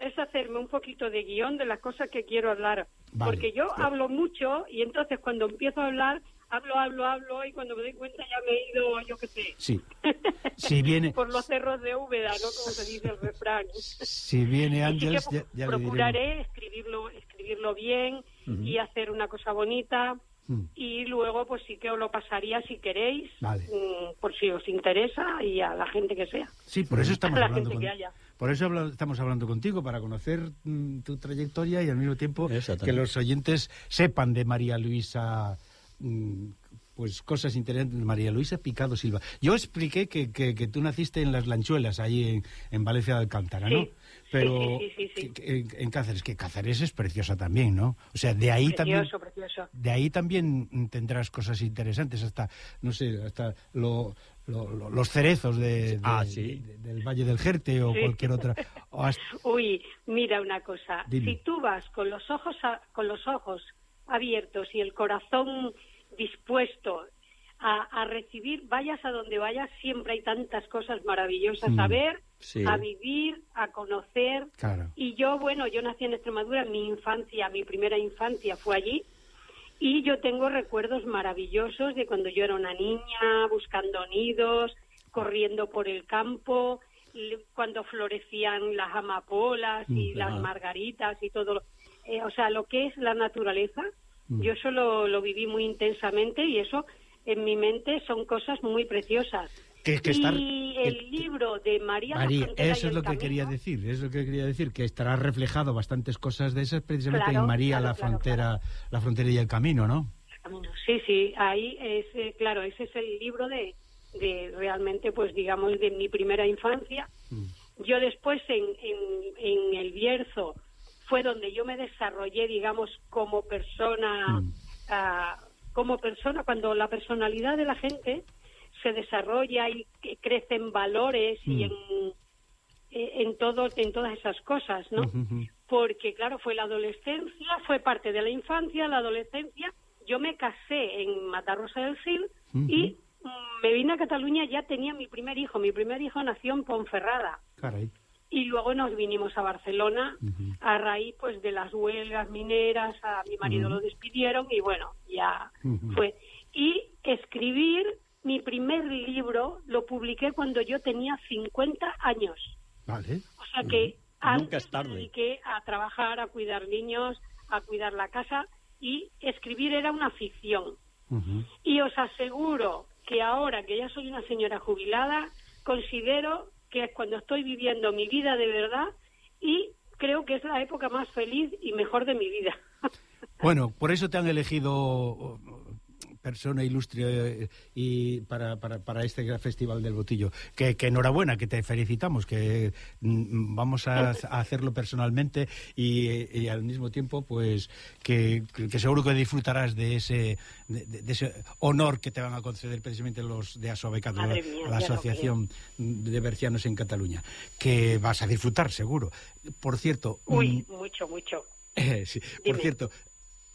es hacerme un poquito de guion de las cosas que quiero hablar. Vale. Porque yo hablo mucho y entonces cuando empiezo a hablar, hablo, hablo, hablo y cuando me doy cuenta ya me he ido, yo qué sé. Sí. Si viene, Por los cerros de Úbeda, ¿no? Como se dice el refrán. si viene Ángels, ya, ya le procuraré escribirlo, escribirlo bien y hacer una cosa bonita. Mm. Y luego, pues sí que os lo pasaría si queréis, Vale. mm, por si os interesa y a la gente que sea. Sí, por eso estamos La hablando gente con- que haya. Por eso habla- estamos hablando contigo, para conocer mm, tu trayectoria y al mismo tiempo que los oyentes sepan de María Luisa pues cosas interesantes. María Luisa Picado Silva. Yo expliqué que, que, que tú naciste en Las Lanchuelas, ahí en, en Valencia de Alcántara, ¿no? Sí. Pero Sí, sí, sí, sí, sí. que- que en, en Cáceres, que Cáceres es preciosa también, ¿no? O sea, de ahí también... Precioso. De ahí también mm, tendrás cosas interesantes, hasta, no sé, hasta lo- lo- lo- los cerezos de, de- Ah, sí. de- del Valle del Jerte o Sí. cualquier otra. o hasta- Uy, mira una cosa. Dime. Si tú vas con los ojos a- con los ojos abiertos y el corazón dispuesto a, a recibir, vayas a donde vayas, siempre hay tantas cosas maravillosas a Mm, ver, sí. a vivir, a conocer. Claro. Y yo, bueno, yo nací en Extremadura, mi infancia, mi primera infancia fue allí. Y yo tengo recuerdos maravillosos de cuando yo era una niña, buscando nidos, corriendo por el campo, cuando florecían las amapolas y Mm, las margaritas y todo. lo- eh, o sea, lo que es la naturaleza, Mm. yo eso lo, lo viví muy intensamente y eso en mi mente son cosas muy preciosas. Que- que y estar- el que- libro de María, María, eso y es lo el que quería decir, es lo que quería decir, que estará reflejado bastantes cosas de esas precisamente Claro, en María claro, la claro, frontera, la frontera y el camino, ¿no? Sí, sí, ahí es, eh, claro, ese es el libro de, de realmente, pues digamos, de mi primera infancia. Mm. Yo después en, en, en el Bierzo fue donde yo me desarrollé, digamos, como persona, Mm. ah, como persona, cuando la personalidad de la gente se desarrolla y que crecen valores y Mm. en, eh, en, todo, en todas esas cosas, ¿no? Porque claro, fue la adolescencia, fue parte de la infancia, la adolescencia. Yo me casé en Matarrosa del Sil y mm, me vine a Cataluña, ya tenía mi primer hijo. Mi primer hijo nació en Ponferrada. Caray. Y luego nos vinimos a Barcelona a raíz pues de las huelgas mineras, a mi marido lo despidieron y bueno, ya fue. Y escribir mi primer libro lo publiqué cuando yo tenía 50 años. Vale. O sea que antes Nunca es tarde. me dediqué a trabajar, a cuidar niños, a cuidar la casa y escribir era una ficción. Ujú. Y os aseguro que ahora que ya soy una señora jubilada, considero que es cuando estoy viviendo mi vida de verdad y creo que es la época más feliz y mejor de mi vida. Bueno, por eso te han elegido persona ilustre eh, y para, para, para, este gran Festival del Botillo. Que, que enhorabuena, que te felicitamos, que mm, vamos a, a, hacerlo personalmente y, y, al mismo tiempo, pues, que, que seguro que disfrutarás de ese, de, de, ese honor que te van a conceder precisamente los de ASOBECAT, la, la, Asociación no de Bercianos en Cataluña, que vas a disfrutar, seguro. Por cierto... Uy, mm, mucho, mucho. sí, por cierto,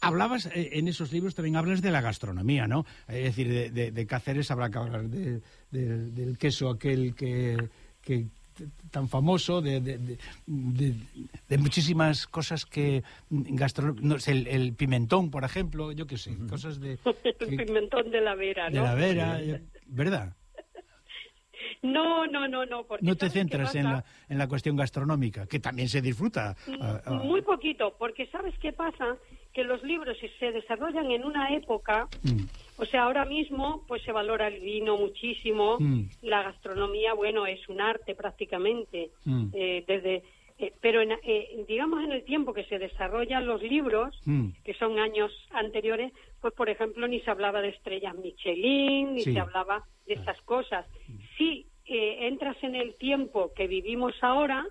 hablabas eh, en esos libros también hablas de la gastronomía, ¿no? Es decir, de, de, de Cáceres habrá que hablar de, de- del queso aquel que, que tan famoso, de, de, de- de- de muchísimas cosas que gastro, no sé, el, el pimentón, por ejemplo, yo qué sé, cosas de, El pimentón de la vera, de ¿no? la vera, eh, ¿verdad? No, no, no, no. Porque No te ¿sabes qué centras en la, en la cuestión gastronómica, que también se disfruta. ah, ah, Muy poquito, porque ¿sabes qué pasa? Que los libros si se desarrollan en una época, mm, o sea, ahora mismo pues se valora el vino muchísimo, Mm. la gastronomía, bueno, es un arte prácticamente, Mm. eh, desde, eh, pero en, eh, digamos en el tiempo que se desarrollan los libros, que son años anteriores, pues por ejemplo ni se hablaba de estrellas Michelin, ni Sí. se hablaba de estas cosas. Si eh, entras en el tiempo que vivimos ahora,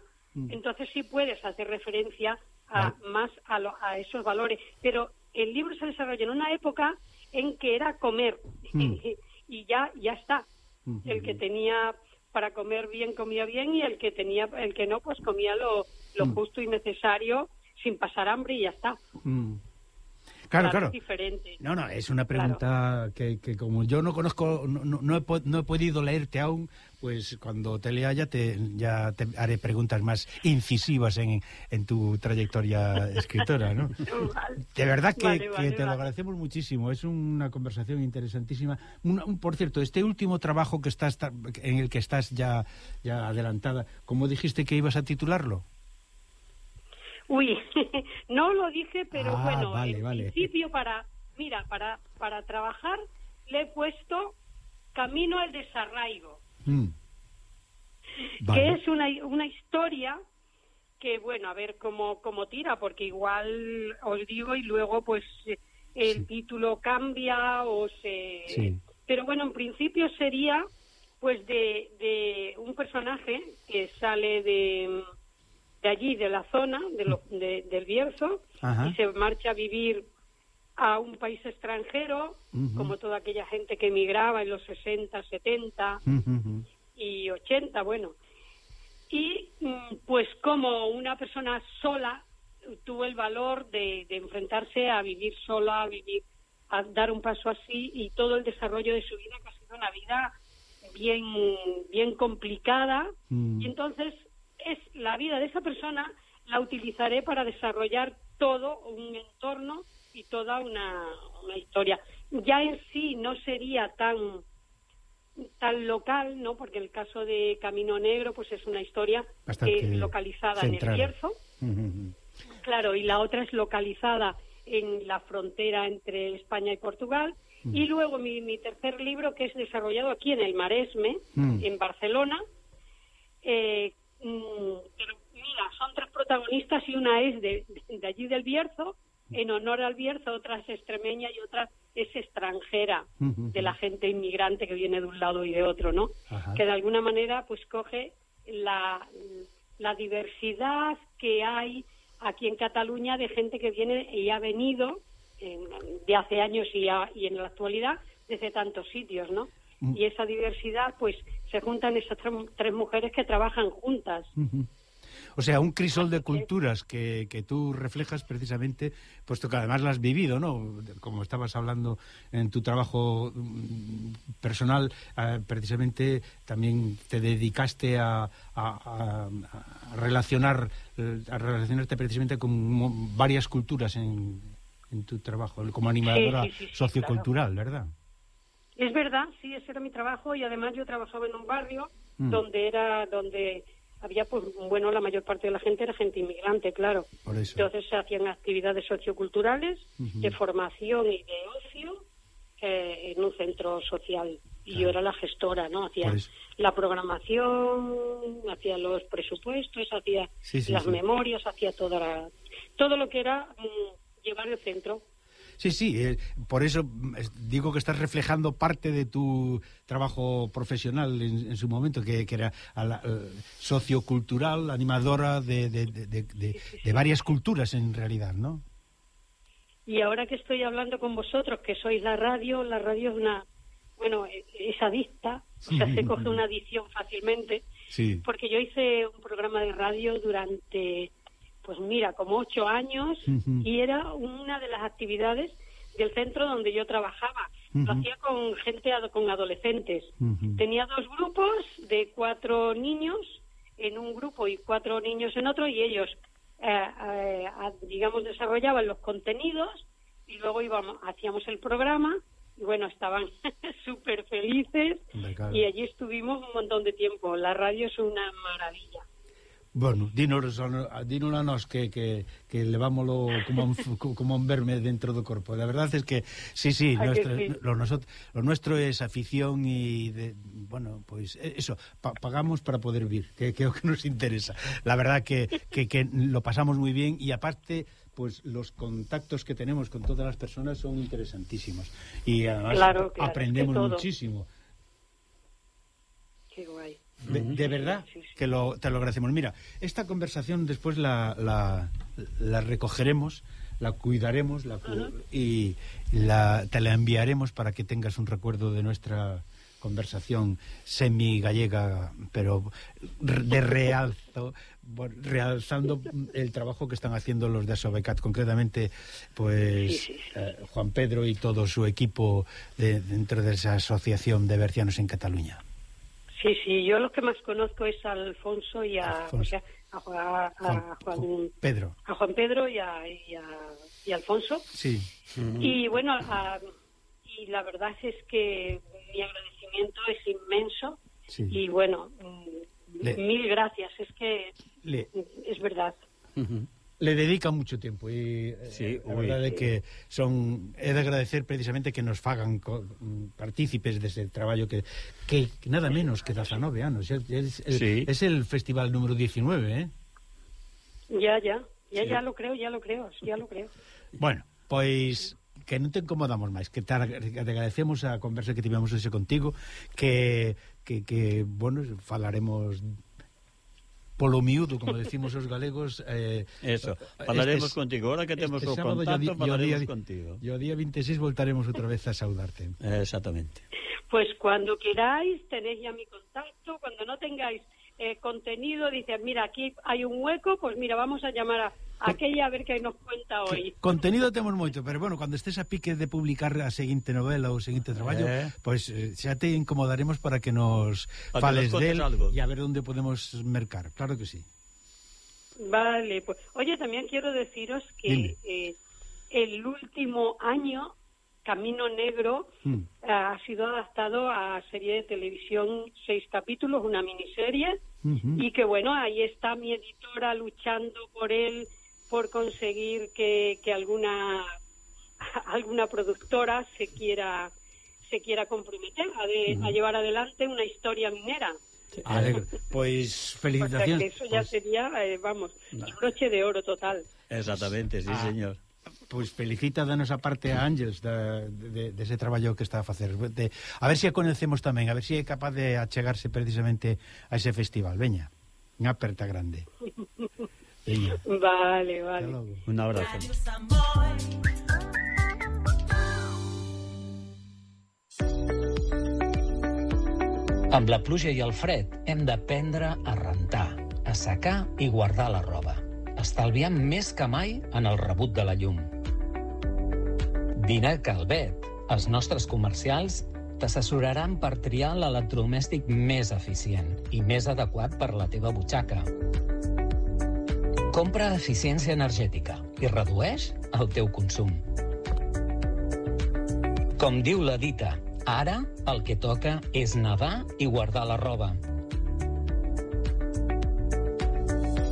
entonces sí puedes hacer referencia a Vale. más a, lo- a esos valores. Pero el libro se desarrolla en una época en que era comer Mm. y ya ya está. El que tenía para comer bien comía bien y el que tenía el que no pues comía lo, lo justo y necesario sin pasar hambre y ya está. Claro, claro. Es diferente. No, no, es una pregunta que, que como yo no conozco, no, no- he, no he podido leerte aún, pues cuando te lea ya te, ya te haré preguntas más incisivas en, en tu trayectoria escritora, ¿no? De verdad que, Vale, que vale, te lo agradecemos muchísimo, es una conversación interesantísima. Un- por cierto, este último trabajo que estás en el que estás ya, ya adelantada, ¿cómo dijiste que ibas a titularlo? Uy, no lo dije, pero Ah, bueno, vale, en vale. principio para, mira, para, para trabajar le he puesto Camino al Desarraigo, Mm. que es una, una historia que, bueno, a ver cómo, cómo tira, porque igual os digo y luego pues el título cambia o se... Sí. Pero bueno, en principio sería pues de, de un personaje que sale de, de allí, de la zona, de lo- de- del Bierzo, Ajá. y se marcha a vivir a un país extranjero, como toda aquella gente que emigraba en los 60, 70 Mm, mm, mm. y 80, bueno. Y mm, pues como una persona sola tuvo el valor de, de enfrentarse a vivir sola, a vivir, a dar un paso así y todo el desarrollo de su vida que ha sido una vida bien, bien complicada. Mm. Y entonces es la vida de esa persona la utilizaré para desarrollar todo un entorno y toda una, una historia. Ya en sí no sería tan tan local, ¿no? Porque el caso de Camino Negro, pues es una historia Bastante que es localizada en el Bierzo, Mm, mm, mm. claro, y la otra es localizada en la frontera entre España y Portugal. Y luego mi, mi tercer libro, que es desarrollado aquí en el Maresme, Mm. en Barcelona. Eh, mm, pero mira, son tres protagonistas y una es de, de allí del Bierzo, en honor al Bierzo, otra es extremeña y otra es extranjera, de la gente inmigrante que viene de un lado y de otro, ¿no? Ajá. Que de alguna manera pues coge la, la diversidad que hay aquí en Cataluña de gente que viene y ha venido en- de hace años y, a- y en la actualidad desde tantos sitios, ¿no? y esa diversidad, pues se juntan esas tres, tres mujeres que trabajan juntas. O sea, un crisol de culturas que, que, tú reflejas precisamente, puesto que además las has vivido, ¿no? Como estabas hablando en tu trabajo mm, personal, eh, precisamente también te dedicaste a, a, a, a, relacionar, eh, a relacionarte precisamente con varias culturas en, en tu trabajo, como animadora sí, sí, sí, sociocultural, claro. ¿verdad? Es verdad, sí, ese era mi trabajo y además yo trabajaba en un barrio Mm. donde era donde había pues bueno la mayor parte de la gente era gente inmigrante, claro. Entonces se hacían actividades socioculturales de formación y de ocio eh, en un centro social y yo era la gestora, ¿no? Hacía la programación, hacía los presupuestos, hacía Sí, sí, las sí. memorias, hacía toda la, todo lo que era mm, llevar el centro. Sí, sí, eh, por eso mm, digo que estás reflejando parte de tu trabajo profesional en, en su momento, que, que era a la- eh, sociocultural, animadora de, de- de- de- de- de varias culturas en realidad, ¿no? Y ahora que estoy hablando con vosotros, que sois la radio, la radio es una, bueno, e- es adicta, o sea, se coge una adicción fácilmente, Sí. porque yo hice un programa de radio durante, pues mira, como ocho años, y era una de las actividades del centro donde yo trabajaba. Lo hacía con gente, con adolescentes. Tenía dos grupos de cuatro niños en un grupo y cuatro niños en otro, y ellos, eh, eh, digamos, desarrollaban los contenidos y luego íbamos, hacíamos el programa y bueno, estaban súper felices y allí estuvimos un montón de tiempo. La radio es una maravilla. Bueno, dinos, dinos a nos que, que, que levámoslo como un, como un verme dentro do corpo. La verdad es que, sí, sí, nuestro, sí? Lo, nosot, lo nuestro es afición y, de, bueno, pues eso, pa pagamos para poder vivir, que creo que nos interesa. La verdad que, que, que lo pasamos muy bien y aparte pues los contactos que tenemos con todas las personas son interesantísimos y además claro, claro, aprendemos muchísimo. Qué guay. De, de verdad Sí, sí. que lo, te lo agradecemos. Mira, esta conversación después la, la, la recogeremos, la cuidaremos la cu- y la, te la enviaremos para que tengas un recuerdo de nuestra conversación semi-gallega, pero de realzo, realzando el trabajo que están haciendo los de Asobecat, concretamente pues Sí, sí, sí. eh, Juan Pedro y todo su equipo de- dentro de esa asociación de bercianos en Cataluña. Sí, sí, yo los que más conozco es a Alfonso y a, Alfonso. o sea, a, a- a Juan- Pedro. a Juan Pedro y a, y Alfonso. Sí. Y bueno, y la verdad es que mi agradecimiento es inmenso Sí. y bueno, Le- mil gracias, es que Le, es verdad. le dedica mucho tiempo y eh, sí, a uy, verdade é que son é de agradecer precisamente que nos fagan co, mm, partícipes dese traballo que que nada menos que 19 anos, é, é, sí. es el festival número 19, ¿eh? Ya, ya, ya sí. ya lo creo, ya lo creo, ya lo creo. Bueno, pois que non te incomodamos máis, que te agradecemos a conversa que tivemos ese contigo, que, que, que bueno, falaremos polo miúdo, como decimos os galegos eh, Eso, falaremos este, contigo. Ahora que temos este o contacto, yo, yo falaremos día, contigo. E o día 26 voltaremos outra vez a saudarte. Eh, Exactamente. Pues cuando queráis, tenéis ya mi contacto. Cuando no tengáis eh, contenido, dices, mira, aquí hay un hueco Pues mira, vamos a llamar a aquella a ver qué nos cuenta hoy. Contenido temos moito, pero bueno, cando estés a pique de publicar a seguinte novela ou o seguinte traballo, Eh. pois pues, xa te incomodaremos para que nos Para que fales nos contes del algo. e a ver onde podemos mercar. Claro que sí. Vale, pues oye, también quiero deciros que eh, el último año, Camino Negro, Mm. ha sido adaptado a serie de televisión, seis capítulos, una miniserie, Ujú. y que bueno, ahí está mi editora luchando por él, por conseguir que, que alguna alguna productora se quiera se quiera comprometer a, de, a llevar adelante una historia minera. Alegre. Ah, pois felicitacións. O sea, eso ya pues... sería, eh, vamos, no. broche de oro total. Exactamente, sí, ah. señor. Pois felicita da nosa parte a Ángels da, de, de ese traballo que está a facer de, A ver se si a conhecemos tamén A ver se si é capaz de achegarse precisamente a ese festival Veña, unha aperta grande Vale, vale. Un abrazo. Amb la pluja i el fred hem d'aprendre a rentar, a assecar i guardar la roba, estalviant més que mai en el rebut de la llum. A Calvet. Els nostres comercials t'assessoraran per triar l'electrodomèstic més eficient i més adequat per la teva butxaca. Compra eficiència energètica i redueix el teu consum. Com diu la dita, ara el que toca és nedar i guardar la roba.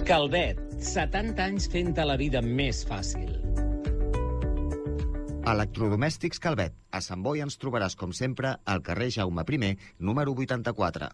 Calvet, 70 anys fent la vida més fàcil. Electrodomèstics Calvet. A Sant Boi ens trobaràs, com sempre, al carrer Jaume I, número 84.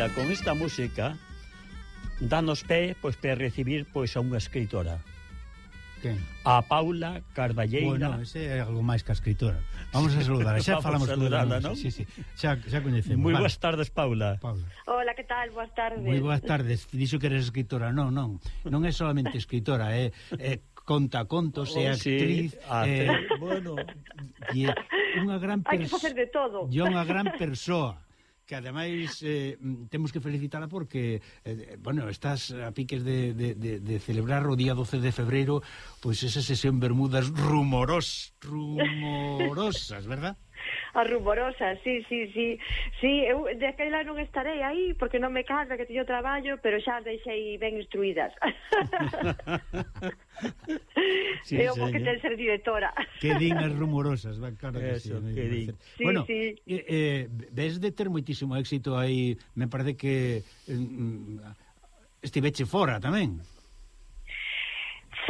mira, con esta música danos pé pois para recibir pois a unha escritora. Quen? A Paula Carballeira. Bueno, ese é algo máis que a escritora. Vamos a saludar, xa falamos con ela, non? Sí, sí, xa, xa coñecemos. Moi vale. boas tardes, Paula. Paula. Hola, que tal? Boas tardes. Moi boas tardes. Dixo que eres escritora. Non, non. Non é solamente escritora, é, é conta contos, é actriz, oh, sí, actriz, eh, bueno, e unha gran persoa. Hai que facer de todo. E unha gran persoa que ademais eh, mm, temos que felicitala porque eh, bueno, estás a piques de, de, de, de celebrar o día 12 de febreiro pois esa sesión Bermudas rumoros, rumorosas, verdad? a rumorosa, sí, sí, sí. Sí, eu daquela non estarei aí porque non me cadra que teño traballo, pero xa as deixei ben instruídas. sí, eu que ten ser directora. Que din as rumorosas, ben claro que Eso, sí, que din. Sí, bueno, sí. Eh, eh, ves de ter moitísimo éxito aí, me parece que eh, estiveche fora tamén.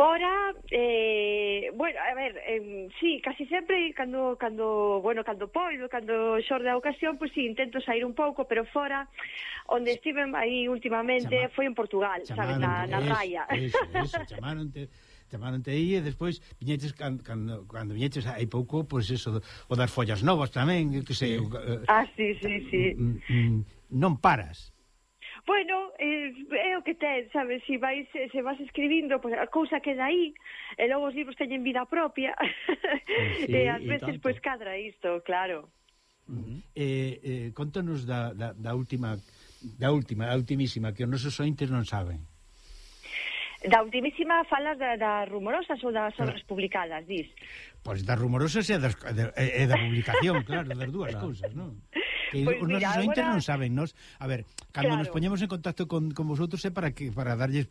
Fora, eh, bueno, a ver, eh, sí, casi sempre cando, cando, bueno, cando poido, cando xorde a ocasión, pois pues, sí, intento sair un pouco, pero fora, onde estive aí últimamente Chama, foi en Portugal, sabes, na, na raya. Eso, eso, chamaronte chamaronte aí e despois viñeches cando, cando, cando viñeches hai pouco, pois pues eso o das follas novas tamén, que sei, sí. eh, Ah, sí, sí, sí. Mm, mm, non paras. Bueno, eh, é o que ten, sabes, se si vais, se vas escribindo, pois pues, a cousa queda aí, e logo os libros teñen vida propia, eh, sí, e ás veces pois pues, cadra isto, claro. Uh -huh. eh, eh, contanos da, da, da última da última, da ultimísima que os nosos ointes non saben Da ultimísima falas da, da rumorosas ou das obras ah. publicadas, dis? Pois das rumorosas e, das, e da publicación, claro, das dúas cousas, non? Que eh, pues os nosos ointes agora... non saben, nos, a ver, cando claro. nos poñemos en contacto con, con vosotros é para que para darlles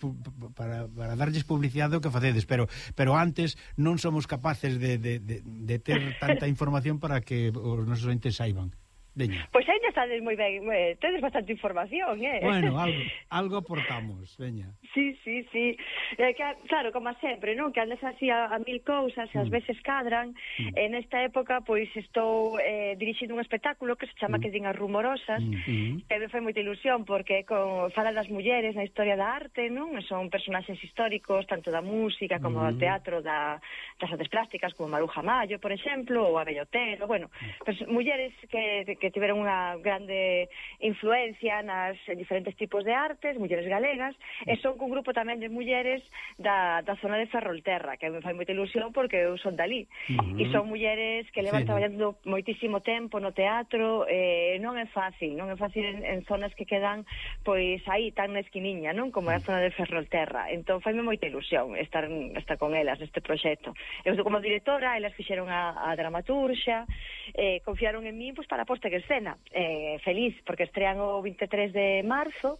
para, para darlles publicidade o que facedes, pero pero antes non somos capaces de, de, de, de ter tanta información para que os nosos ointes saiban. Veña. Pois pues ainda estades moi ben, eh, tedes bastante información, eh? Bueno, algo, algo aportamos, veña. Sí, sí, sí. Eh, que, claro, como sempre, non? Que andas así a, a mil cousas, mm. as veces cadran. Mm. En esta época, pois, estou eh, dirixindo un espectáculo que se chama mm. Que din as rumorosas, mm. mm. que me foi moita ilusión, porque con, fala das mulleres na historia da arte, non? Son personaxes históricos, tanto da música como mm. do teatro, da, das artes plásticas, como Maruja Mayo, por exemplo, ou a Bellotero, bueno, mm. pues, mulleres que, que tiveron unha grande influencia nas diferentes tipos de artes, mulleres galegas, e son cun grupo tamén de mulleres da, da zona de Ferrolterra, que me fai moita ilusión porque eu son dali. Uh -huh. E son mulleres que levan sí. traballando moitísimo tempo no teatro, eh, non é fácil, non é fácil en, en zonas que quedan pois aí tan na esquiniña, non? Como é a mm. zona de Ferrolterra. Entón faime moita ilusión estar, estar con elas neste proxecto. Eu como directora, elas fixeron a, a dramaturxa, eh, confiaron en mí pois, para a posta en escena. Eh, feliz, porque estrean o 23 de marzo,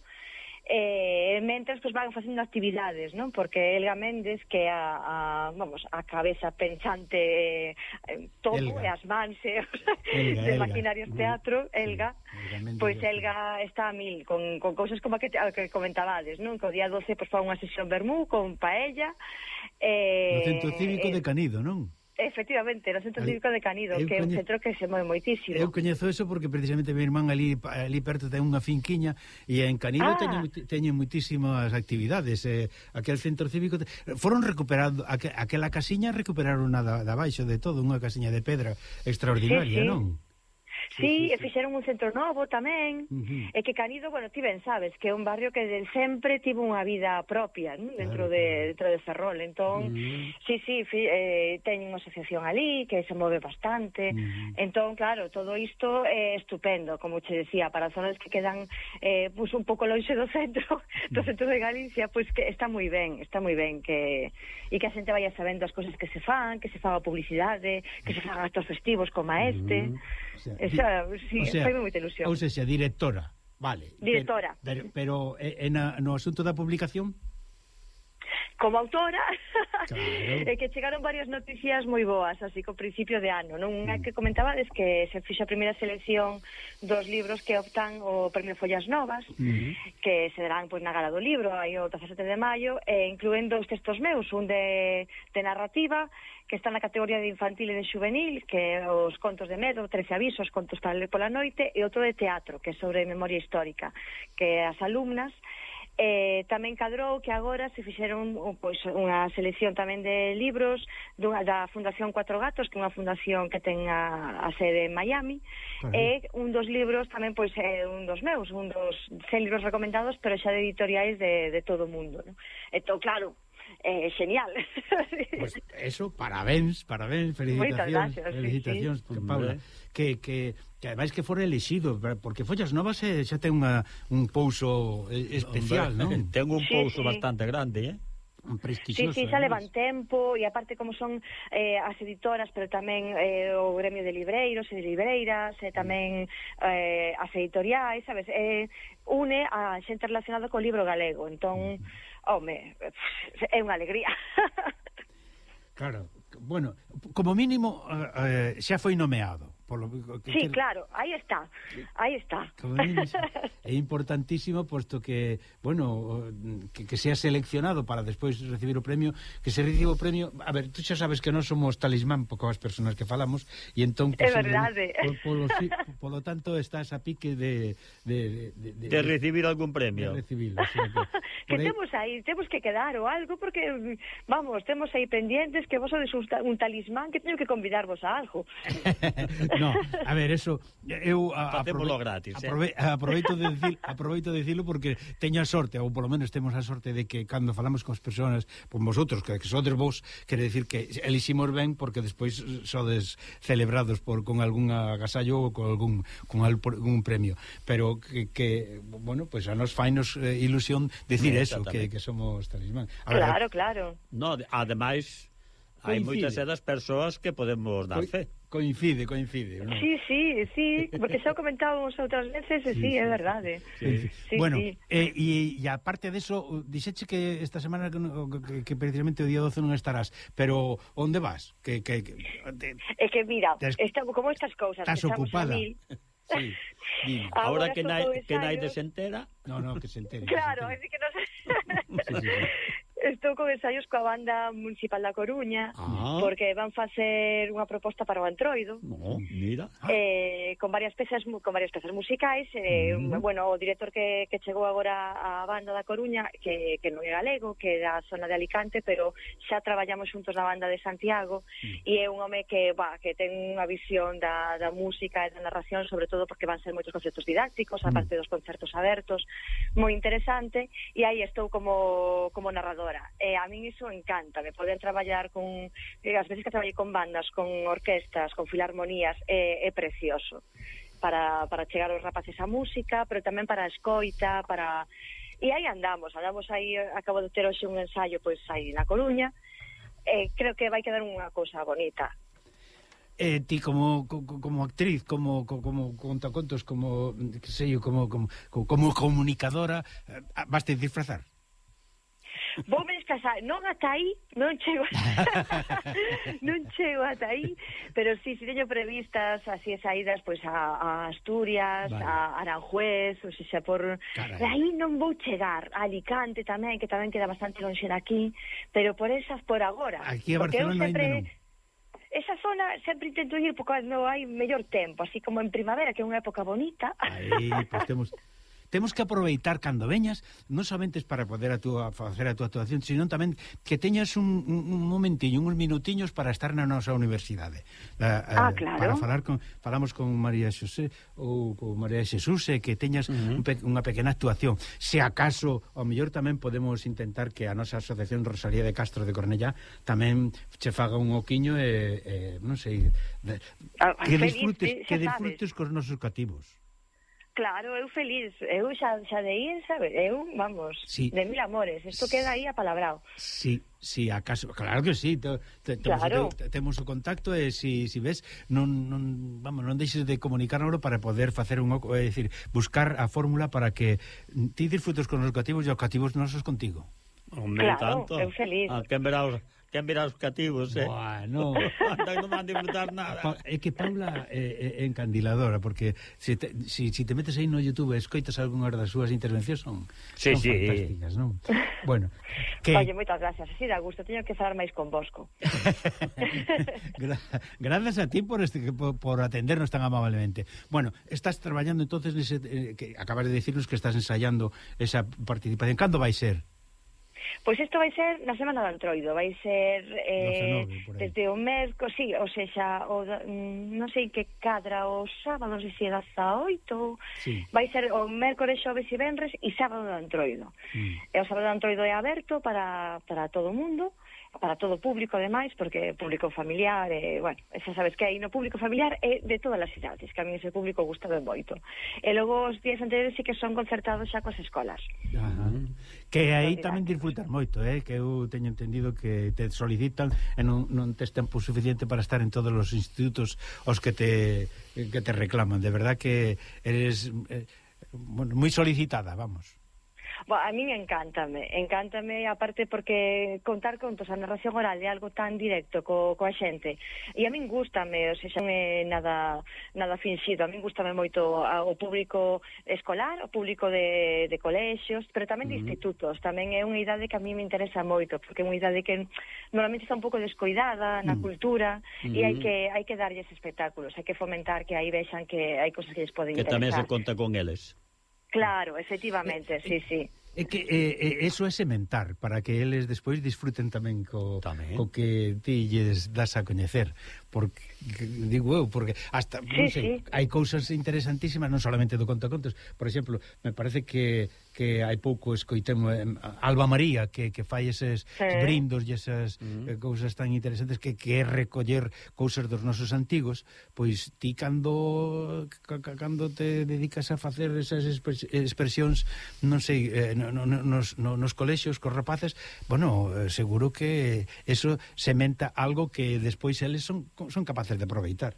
eh, mentres pues, van facendo actividades, non? Porque Elga Méndez, que a, a vamos, a cabeza pensante eh, todo, Elga. e as mans eh, Elga, de Elga. maquinarios teatro, Elga, sí, pois pues, Elga está a mil, con, con cousas como que, a que comentabades, non? Que o día 12 pues, fa unha sesión vermú con paella. Eh, no Centro Cívico eh, de Canido, non? Efectivamente, no centro cívico de Canido, eu que é un centro que se move moitísimo. Eu coñezo eso porque precisamente mi irmán ali, ali perto ten unha finquiña e en Canido ah. teñen, teñen moitísimas actividades. Eh, aquel centro cívico... Te... Foron recuperando... Aqu aquela casiña recuperaron nada da baixo de todo, unha casiña de pedra extraordinaria, sí, sí. non? Sí, sí, e fixeron un centro novo tamén, uh -huh. e que Canido, bueno, ti ben sabes, que é un barrio que de sempre tivo unha vida propia ¿no? dentro, claro. de, dentro de Ferrol, entón, uh -huh. sí, sí, fi, eh, teñen unha asociación ali que se move bastante, uh -huh. entón, claro, todo isto é estupendo, como che decía, para zonas que quedan eh, pues, un pouco lonxe do centro, uh -huh. do centro de Galicia, pois pues, que está moi ben, está moi ben que e que a xente vaya sabendo as cousas que se fan, que se faga publicidade, que se fagan actos festivos como este, uh -huh. o sea, Esa, sí, o sea, faime moita ilusión. Ou seja, directora, vale. Directora. Pero, eh, eh, pero, pero en a, no asunto da publicación? Como autora... Claro. que chegaron varias noticias moi boas, así que principio de ano. Non unha mm. que comentabades que se fixa a primeira selección dos libros que optan o Premio Follas Novas, mm que se darán pois, na Gala do Libro, aí o 17 de maio, e incluen dous textos meus, un de, de narrativa, que está na categoría de infantil e de juvenil, que os contos de medo, 13 avisos, contos para ler pola noite, e outro de teatro, que é sobre memoria histórica, que as alumnas Eh, tamén cadrou que agora se fixeron pois, unha selección tamén de libros dunha, da Fundación Cuatro Gatos, que é unha fundación que ten a, a sede en Miami, Ajá. e un dos libros tamén pois é un dos meus, un dos 100 libros recomendados, pero xa de editoriais de, de todo o mundo. Non? Entón, claro, eh, genial. Pues eso, parabéns, parabéns, felicitacións, gracias, felicitacións, sí, sí. Por Paula, eh. que, que, que ademais que fora elixido, porque Follas Novas eh, xa ten unha, un pouso eh, especial, non? Ten un pouso sí, sí. bastante grande, eh? Sí, sí, xa levan tempo e aparte como son eh, as editoras pero tamén eh, o gremio de libreiros e de libreiras e tamén eh, as editoriais, sabes? Eh, une a xente relacionada co libro galego entón home, é unha alegría. claro, bueno, como mínimo eh, eh xa foi nomeado. Que, sí, que- claro, aí está. Aí está. É importantísimo posto que, bueno, que, que sea seleccionado para despois recibir o premio, que se reciba o premio, a ver, tú xa sabes que non somos talismán por as persoas que falamos e entón É verdade. Por, polo, polo tanto estás a pique de de, de, de, De recibir algún de premio. recibilo, o sea que, que por aí- temos aí, temos que quedar ou algo porque vamos, temos aí pendientes que vos sodes un talismán que teño que convidarvos a algo. No, a ver, eso eu Facémolo gratis, eh. aprove, eh? aproveito de dicir, aproveito de dicilo porque teño a sorte, ou polo menos temos a sorte de que cando falamos con as persoas, con vosotros, que, que sodes vos, quere decir que eliximos ben porque despois sodes celebrados por con algún agasallo ou con algún con algún premio, pero que, que bueno, pois pues a nos fainos eh, ilusión decir eso, que, que somos talismán. Ahora, claro, claro. No, ademais hai moitas das persoas que podemos dar Coi... fe. Coincide, coincide. ¿no? Sí, sí, sí, porque xa o comentábamos outras veces e eh. sí, sí, sí, é verdade. Sí. Sí, bueno, sí. Eh, e, e aparte de eso, dixeche que esta semana que, que, que precisamente o día 12 non estarás, pero onde vas? Que, que, que, te, é que mira, tes, esta, como estas cousas... Estás ocupada. Mil, Sí, dime. Ahora, Ahora que nai, que nai desentera... No, no, que se entere. Claro, se é que non... sí, sí, sí. Estou con ensaios coa banda municipal da Coruña ah. porque van facer unha proposta para o Antroido. No, mira. Ah. Eh, con varias pezas con varias pezas musicais, eh, mm. bueno, o director que, que chegou agora á banda da Coruña que, que non é galego, que é da zona de Alicante, pero xa traballamos xuntos na banda de Santiago mm. e é un home que va, que ten unha visión da, da música e da narración, sobre todo porque van ser moitos concertos didácticos, mm. aparte dos concertos abertos, moi interesante e aí estou como como narrador creadora e eh, a min iso encanta, de poder traballar con eh, as veces que traballei con bandas, con orquestas, con filarmonías eh, é, é precioso para, para chegar aos rapaces a música, pero tamén para a escoita, para e aí andamos, andamos aí, eh, acabo de ter hoxe un ensaio pois aí na Coruña. Eh, creo que vai quedar unha cousa bonita. Eh, ti como, como como actriz, como como contacontos, como que sei, como como como comunicadora, vas te disfrazar? voume descasar, non ata aí, non chego non chego ata aí, pero sí, si teño previstas así saídas pois a, a Asturias, vale. a Aranjuez, ou seja, por Carai. aí non vou chegar, a Alicante tamén, que tamén queda bastante longe daqui, pero por esas por agora. Aquí a Barcelona sempre... ainda non esa zona sempre intento ir porque cando hai mellor tempo, así como en primavera, que é unha época bonita. Aí, pois pues, temos temos que aproveitar cando veñas, non somente para poder a túa, facer a túa actuación, sino tamén que teñas un, un momentiño, uns minutiños para estar na nosa universidade. La, eh, ah, claro. Para falar con, falamos con María Xosé ou con María Xesús, que teñas uh -huh. un pe, unha pequena actuación. Se acaso, ao mellor tamén podemos intentar que a nosa asociación Rosalía de Castro de Cornellá tamén che faga un oquiño e, e non sei, de, que disfrutes, que disfrutes cos nosos cativos. Claro, eu feliz, eu xa, xa de ir, sabe, eu, vamos, sí. de mil amores, isto queda aí apalabrado. Sí, sí, acaso, claro que sí, te, te, claro. temos, te, temos o contacto e si, si ves, non, non, vamos, non deixes de comunicarnos para poder facer un, é dicir, buscar a fórmula para que ti disfrutes con os cativos e os cativos nosos contigo. Hombre, claro, tanto. eu feliz. A que verás Quen verá os cativos, eh. Bueno. Andan non van disfrutar nada. Pa, é que Paula é, é encandiladora, porque se te, si, si te metes aí no Youtube e escoitas algunhas das súas intervencións son, sí, son sí. fantásticas, non? Bueno. Que... Oye, moitas gracias. Sí, da gusto, teño que falar máis con Bosco. Gra gracias a ti por, este, por, por atendernos tan amablemente. Bueno, estás traballando entonces, nese, eh, que acabas de decirnos que estás ensaiando esa participación. Cando vai ser? Pois isto vai ser na semana do Antroido, vai ser eh, 19, desde o Merco, sí, ou seja, o, mm, non sei que cadra o sábado, non sei se é 18, sí. vai ser o mércores, xoves e venres e sábado do Antroido. Mm. E o sábado do Antroido é aberto para, para todo o mundo, para todo o público, ademais, porque é público familiar, e, bueno, xa sabes que aí no público familiar é de todas as idades, que a mí ese público gusta ben moito. E logo os días anteriores sí que son concertados xa coas escolas. Ajá. Que aí tamén disfrutar moito, eh? que eu teño entendido que te solicitan e non, non tes tempo suficiente para estar en todos os institutos os que te, que te reclaman. De verdad que eres... Eh, bueno, moi solicitada, vamos. Bo, a min encántame, encántame aparte porque contar contos a narración oral é algo tan directo co, coa xente. E a min gustame, o sea, non é nada nada finxido, a min gustame moito o público escolar, o público de, de colexios, pero tamén de uh -huh. institutos, tamén é unha idade que a mí me interesa moito, porque é unha idade que normalmente está un pouco descoidada na uh -huh. cultura uh -huh. e hai que hai que darlles espectáculos, hai que fomentar que aí vexan que hai cousas que lles poden que interesar. Que tamén se conta con eles. Claro, eh, efectivamente, eh, sí, sí. É que eh, eso é sementar para que eles despois disfruten tamén co, tamén. co que ti lles das a coñecer porque digo eu, porque hasta sí, non sei, sí. hai cousas interesantísimas non solamente do contacontos, por exemplo, me parece que que hai pouco escoitemos eh, Alba María que, que fai eses sí. brindos e esas mm. Eh, cousas tan interesantes que que é recoller cousas dos nosos antigos, pois ti cando cando te dedicas a facer esas expresións, non sei, eh, no, no, nos, no, nos colexios cos rapaces, bueno, eh, seguro que eso sementa algo que despois eles son son capaces de aproveitar.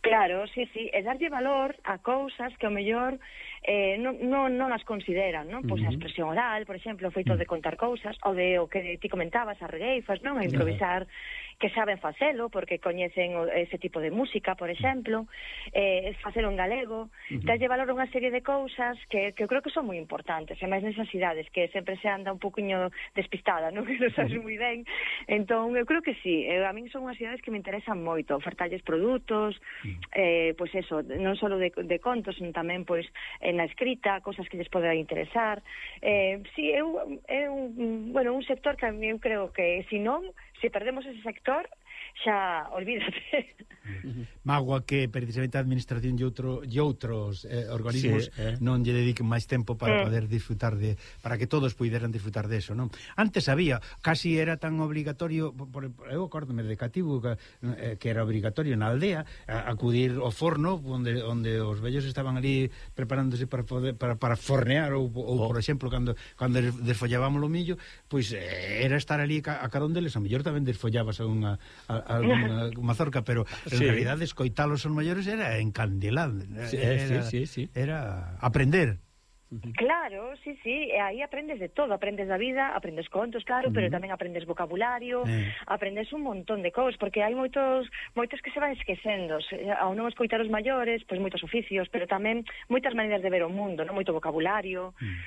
Claro, sí, sí, e darlle valor a cousas que o mellor eh, non, non, non as consideran, non? Pois uh -huh. a expresión oral, por exemplo, o feito de mm. contar cousas, ou de o que ti comentabas, as regueifas, non? A improvisar que saben facelo porque coñecen ese tipo de música, por exemplo, eh, facelo en galego, uh -huh. valor a unha serie de cousas que, que eu creo que son moi importantes, e máis nesas idades que sempre se anda un poquinho despistada, non que non sabes moi ben. Entón, eu creo que sí, eu, eh, a min son unhas idades que me interesan moito, ofertalles produtos, uh -huh. eh, pois pues eso, non só de, de contos, senón tamén pois en na escrita, cousas que lles poderá interesar. Eh, sí, eu, é un bueno, un sector que a eu creo que, se non, se perdemos ese sector, xa olvídate. Magua que precisamente a administración e outro e outros eh, organismos sí, eh. non lle dediquen máis tempo para eh. poder disfrutar de para que todos puideran disfrutar de eso, non? Antes había, casi era tan obligatorio, por, por, eu acórdome de cativo que, eh, que era obligatorio na aldea a, acudir ao forno onde onde os vellos estaban ali preparándose para poder, para, para fornear ou, ou oh. por exemplo cando cando desfollábamos o millo, pois eh, era estar ali a, a carón deles, a mellor tamén desfollabas a unha a, a, Mazorca, pero en sí. realidad escoitalos os maiores era encandilado. Eh, sí, era, sí, sí, sí. era aprender. Claro, sí, sí, eh, e aí aprendes de todo, aprendes da vida, aprendes contos, claro, mm. pero tamén aprendes vocabulario, eh. aprendes un montón de cousas, porque hai moitos moitos que se van esquecendo, eh, ao non escoitar os maiores, pois moitos oficios, pero tamén moitas maneiras de ver o mundo, non moito vocabulario. Mm.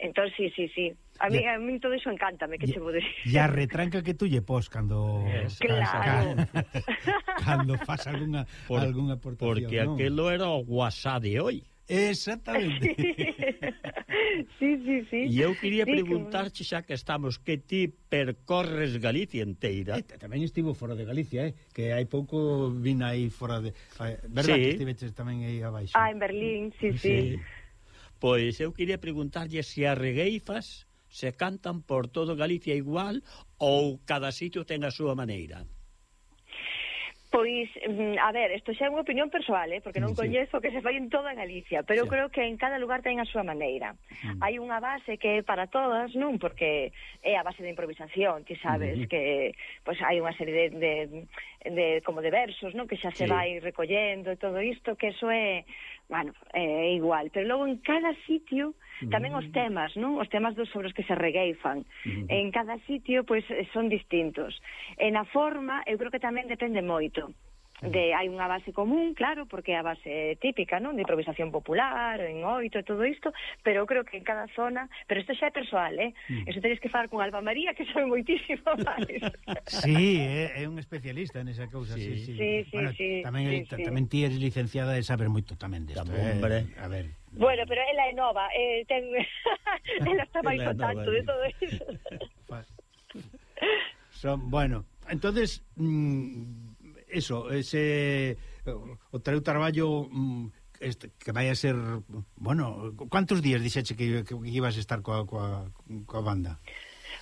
Entón, sí, sí, sí. A mí, ya, a mí todo iso encántame, que che vou decir. E a retranca que tú lle pos cando... Claro. Cando, cando faz alguna, Por, alguna aportación. Porque ¿no? aquelo era o WhatsApp de hoy. Exactamente. sí, sí, sí. E eu quería sí, preguntarche xa que estamos que ti percorres Galicia inteira. E, eh, tamén estivo fora de Galicia, eh, que hai pouco vin aí fora de, eh, verdad sí. que estiveches tamén aí abaixo. Ah, en Berlín, sí, sí. sí. Pois eu quería preguntarlle se as regueifas se cantan por todo Galicia igual ou cada sitio ten a súa maneira. Pois, mm, a ver, isto xa é unha opinión persoal, eh, porque non sí. coñezo que se fai en toda Galicia, pero sí. eu creo que en cada lugar ten a súa maneira. Mm. Hai unha base que é para todas, non? Porque é a base de improvisación, ti sabes mm. que pois hai unha serie de, de, de como de versos, non? Que xa se sí. vai recollendo e todo isto, que eso é bueno, é igual, pero logo en cada sitio tamén os temas, non? Os temas dos sobre os que se regueifan. En cada sitio pois son distintos. En a forma, eu creo que tamén depende moito de hai unha base común, claro, porque é a base típica, non, de improvisación popular, en oito e todo isto, pero eu creo que en cada zona, pero isto xa é persoal, eh? Mm. Eso tedes que falar con Alba María, que sabe moitísimo máis. sí, eh, é, é un especialista nesa cousa, sí, sí. sí. sí, sí, bueno, sí tamén sí, sí. tamén ti eres licenciada e sabes moito tamén disto, eh? A ver. Bueno, pero ela é nova, eh, ten ela está máis tanto de todo iso. Son, bueno, entonces mm, eso, ese o teu traballo mm, este, que vai a ser, bueno, quantos días dixeche que, que, que ibas a estar coa, coa, coa banda?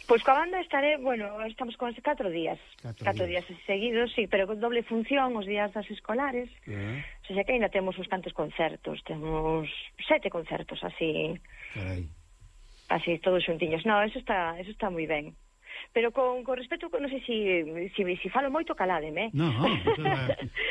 Pois coa banda estaré, bueno, estamos con catro días. Catro, catro días. días seguidos, sí, pero con doble función os días das escolares. Eh. O sea que ainda temos uns cantos concertos, temos sete concertos así. Carai. Así todos xuntiños. No, eso está, eso está moi ben pero con, con respecto, non sei se si, si, si falo moito, caládeme. Non,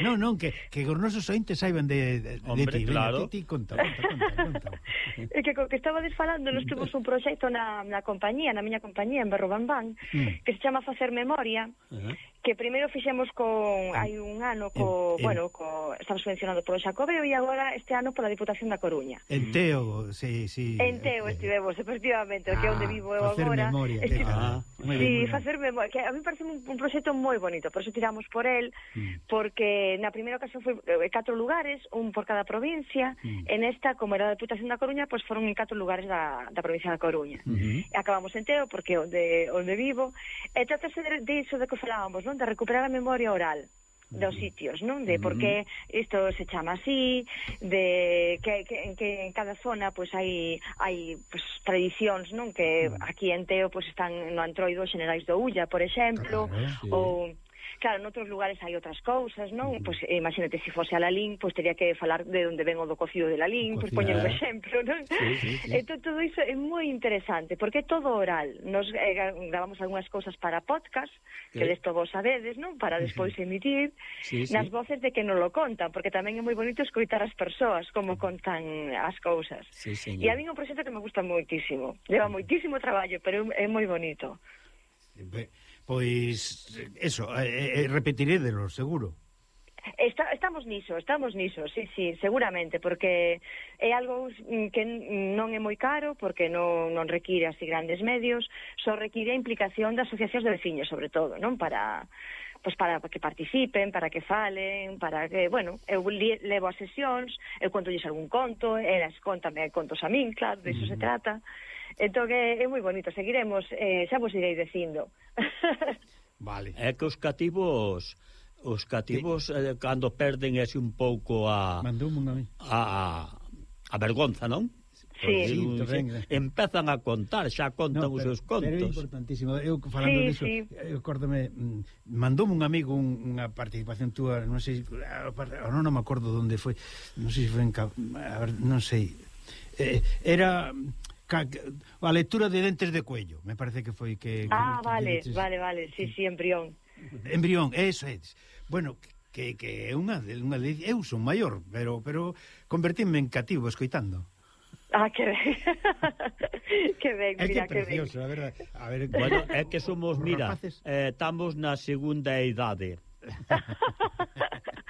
non, non que, que os nosos ointes saiban de, de, Hombre, de ti. Claro. Venga, ti, ti, conta, conta, conta. conta. e que, que estaba desfalando, nos temos un proxecto na, na compañía, na miña compañía, en Berrobambán, mm. que se chama Facer Memoria, uh -huh que primeiro fixemos con hai un ano co, en, en, bueno, co estamos subvencionado polo Xacobeo e agora este ano pola Diputación da Coruña. En mm. Teo, sí, sí. En Teo eh, eh. estivemos, efectivamente, ah, que é onde ah, vivo eu facer agora. Memoria, este, ah, sí, bien, facer memoria, que a mí parece un, un proxecto moi bonito, por eso tiramos por el, mm. porque na primeira ocasión foi eh, catro lugares, un por cada provincia, mm. en esta, como era a Diputación da Coruña, pois pues foron en catro lugares da, da provincia da Coruña. Mm -hmm. E acabamos en Teo, porque onde, onde vivo, e trátase de, de iso de que falábamos, non? de recuperar a memoria oral dos sitios, non? De por que isto se chama así, de que, que, que en cada zona pois pues, hai hai pues, tradicións, non? Que aquí en Teo pois pues, están no Antroido Xenerais do Ulla, por exemplo, claro, sí. ou Claro, noutros lugares hai outras cousas, non? Pois pues, eh, imagínate, se fose a Lalín, pois pues, teria que falar de onde ven o do cocido de Lalín, pois pues, poñer un exemplo, non? Sí, sí, sí. Entón, todo iso é moi interesante, porque é todo oral. Nos eh, grabamos algunhas cousas para podcast, que sí. desto vos sabedes, non? Para despois emitir, sí, sí. nas voces de que non lo contan, porque tamén é moi bonito escoitar as persoas como contan as cousas. Sí, señor. e a mí é un proxecto que me gusta moitísimo. Leva moitísimo traballo, pero é moi bonito. Sí pois eso, eh, eh, eh repetirédelo, seguro. Está, estamos niso, estamos niso, sí, sí, seguramente, porque é algo mm, que non é moi caro, porque non, non require así grandes medios, só require a implicación das asociacións de veciños, sobre todo, non? Para pois para que participen, para que falen, para que, bueno, eu levo as sesións, eu contolles algún conto, elas contame contos a min, claro, de iso se trata. Entón é, é moi bonito, seguiremos, eh, xa vos irei dicindo. vale. É que os cativos os cativos eh, cando perden ese un pouco a a, a vergonza, non? Sí, sí, un, sí, empezan a contar, xa contan no, pero, os seus contos. Pero é importantísimo. Eu falando sí, diso, sí. eu acórdame, mm, mandoume un amigo un, unha participación túa, non sei, non, non me acordo onde foi, non sei se foi en a ver, non sei. Eh, era ca, a lectura de dentes de cuello, me parece que foi que... Ah, que, vale, que vale, vale, sí, sí, embrión. Embrión, eso é. Bueno, que, que é unha, unha eu son maior, pero pero convertime en cativo escoitando. Ah, que ben. que ben, mira, é que, precioso, que ben. a verdade. A ver, bueno, é que somos, mira, rapaces... eh, estamos na segunda idade.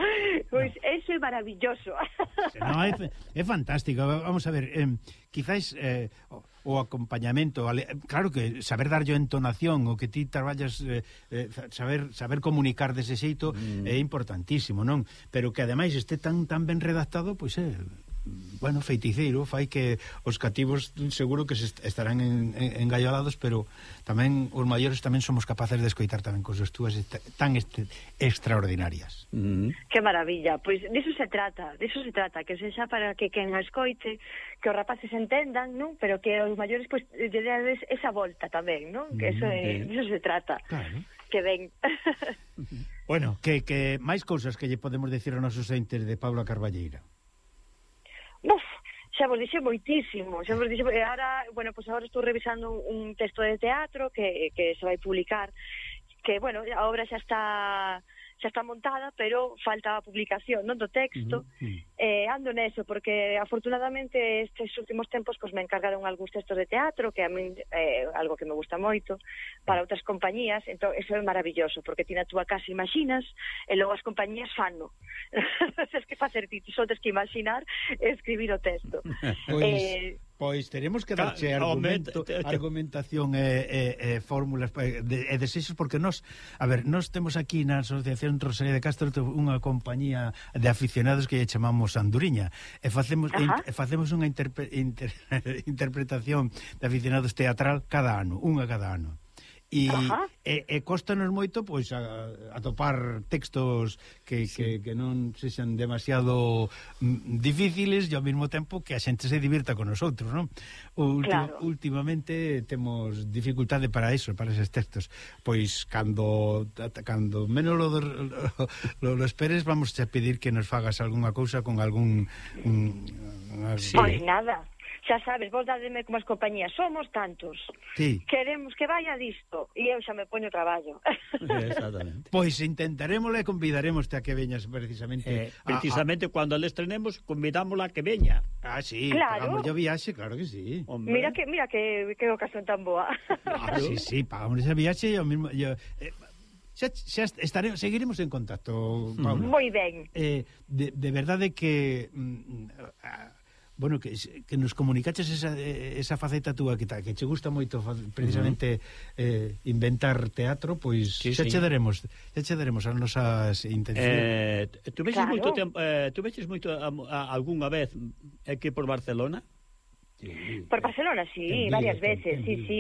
Pois no. eso é maravilloso. No, é, é fantástico. Vamos a ver, eh, quizáis eh, o, o acompañamento, claro que saber darlle entonación, o que ti traballas eh, eh saber saber comunicar dese xeito mm. é importantísimo, non? Pero que ademais este tan tan ben redactado, pois é bueno, feiticeiro, fai que os cativos seguro que se estarán en, en, engallalados, pero tamén os maiores tamén somos capaces de escoitar tamén cousas túas tan este, extraordinarias. Mm. -hmm. Que maravilla, pois diso se trata, diso se trata, que sexa para que quen a escoite, que os rapaces entendan, non? Pero que os maiores pois pues, lle dades esa volta tamén, non? Que eso é, mm, diso se trata. Claro. Que ben. bueno, que, que máis cousas que lle podemos decir aos nosos entes de Paula Carballeira. Uf, xa vos dixe moitísimo, xa vos dixe, e ahora, bueno, pois pues agora estou revisando un texto de teatro que, que se vai publicar, que, bueno, a obra xa está xa está montada, pero falta a publicación non do texto. Uh -huh. eh, ando neso, porque afortunadamente estes últimos tempos pois, me encargaron algúns textos de teatro, que a min é eh, algo que me gusta moito, para outras compañías, entón eso é maravilloso, porque ti na túa casa imaginas, e logo as compañías fano. Tens que facer ti, só tes que imaginar e escribir o texto. pois... eh, Pois teremos que darche Ca argumento, te, te, argumentación e, e, e fórmulas e, de, e desexos porque nós, a ver, nós temos aquí na Asociación Rosalía de Castro unha compañía de aficionados que lle chamamos Anduriña e facemos Ajá. e facemos unha interpre, inter, interpretación de aficionados teatral cada ano, unha cada ano e, Ajá. e, e costanos moito pois a, a topar textos que, sí. que, que non sexan demasiado mm, difíciles e ao mesmo tempo que a xente se divirta con nosotros, non? Ultima, claro. Últimamente temos dificultade para iso, para esos textos. Pois cando cando menos lo, lo, lo esperes vamos a pedir que nos fagas algunha cousa con algún un, un, sí. Pois nada xa sabes, vos dademe como as compañías, somos tantos. Sí. Queremos que vaya disto e eu xa me poño traballo. Eh, exactamente. pois intentaremos e convidaremos a que veñas precisamente. Eh, precisamente a, a... cuando le estrenemos, convidámola a que veña. Ah, sí, claro. pagamos yo viaxe, claro que sí. Hombre. Mira que mira que que ocasión tan boa. ah, sí, sí, pagamos ese viaxe e o mismo yo, eh, xa, xa estaremos, seguiremos en contacto, Paula. Moi ben. Eh, de, de verdade que mm, a, bueno, que, que nos comunicaches esa, esa faceta túa que, ta, que che gusta moito precisamente uh -huh. eh, inventar teatro, pois sí, xa sí. che daremos, xa che daremos as nosas intencións. Eh, tu veches claro. moito tempo, eh, tu veches moito a, a, algunha vez aquí por Barcelona? Sí, por Barcelona, sí, varias veces, sí, sí.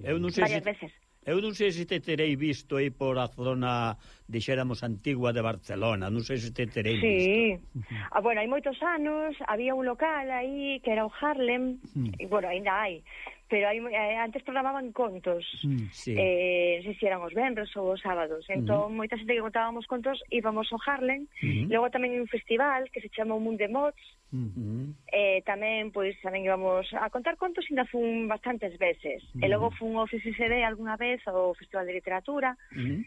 Eu non sei varias se... veces. Eu non sei se te terei visto aí por a zona, dixéramos, antigua de Barcelona, non sei se te terei sí. visto. Sí, ah, bueno, hai moitos anos, había un local aí que era o Harlem, mm. e, bueno, ainda hai, pero hai, eh, antes programaban contos. Mm, sí. eh, non sei se eran os vendros ou os sábados. Entón moita xente que contábamos contos íbamos ao Harlem. Mm. logo tamén un festival que se chama o Mundo de Mods. Mm -hmm. eh, tamén pois tamén íbamos a contar contos ainda fun bastantes veces. E logo fun ao CCCD algunha vez ao Festival de Literatura. Mm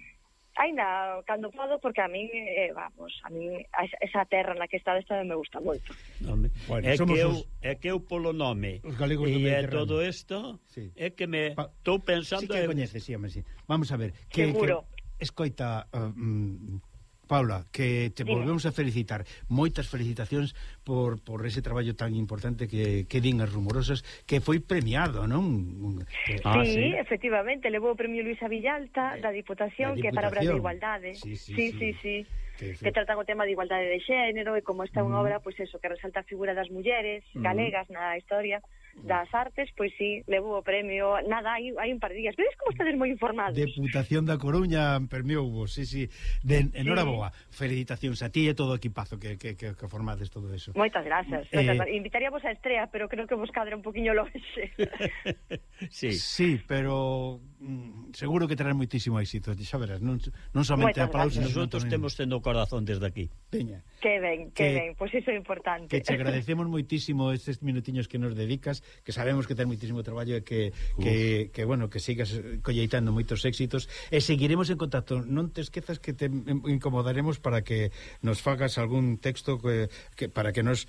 Ainda cando podo, porque a min, eh, vamos, a min esa terra na que está esta me gusta moito. Home, bueno, é, que eu, os... é que eu polo nome os galegos e é todo isto, sí. é que me estou pensando... Sí que en... coñeces, sí, home, sí. Vamos a ver. Que, Seguro. Que, escoita, uh, mm, Paula, que te Dime. volvemos a felicitar. Moitas felicitacións por, por ese traballo tan importante que, que din as rumorosas, que foi premiado, non? Que... Eh, ah, sí, sí, efectivamente, levou o premio Luisa Villalta eh, da Diputación, da Diputación. que é para obras de igualdade. Sí, sí, sí. sí, sí. sí. Que, que tratan o tema de igualdade de xénero e como está unha mm. obra, pois pues eso, que resalta a figura das mulleres mm. galegas na historia, das artes, pois sí, levou o premio, nada, hai, hai un par de días. Vedes como estades moi informados. Deputación da Coruña premiou vos, sí, sí. De, enhoraboa. Sí. Felicitacións a ti e todo o equipazo que, que, que, que formades todo eso. Moitas grazas. Eh... Moitas grazas. Invitaríamos a estrea, pero creo que vos cadra un poquinho longe. sí. sí, pero Mm, seguro que terás moitísimo éxito, xa verás, non, non somente Moitas aplausos. Nosotros temos tendo o corazón desde aquí. Teña. Que ben, que, que ben, pois pues iso é importante. Que te agradecemos moitísimo estes minutiños que nos dedicas, que sabemos que ten moitísimo traballo e que, que, que, bueno, que sigas colleitando moitos éxitos e seguiremos en contacto. Non te esquezas que te incomodaremos para que nos fagas algún texto que, que para que nos...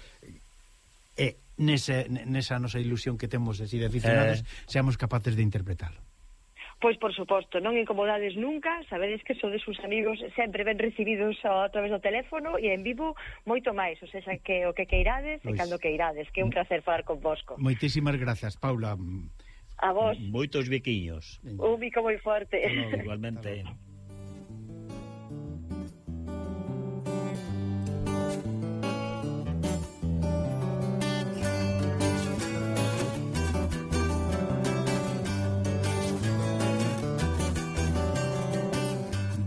Eh, nese, nesa nosa ilusión que temos de ser aficionados, eh... seamos capaces de interpretalo. Pois, por suposto, non incomodades nunca, sabedes que sodes uns amigos sempre ben recibidos a través do teléfono e en vivo moito máis, ou sea, que o que queirades pois. e cando queirades, que é un placer falar convosco. Moitísimas grazas, Paula. A vos. Moitos biquiños. Un bico moi forte. No, igualmente.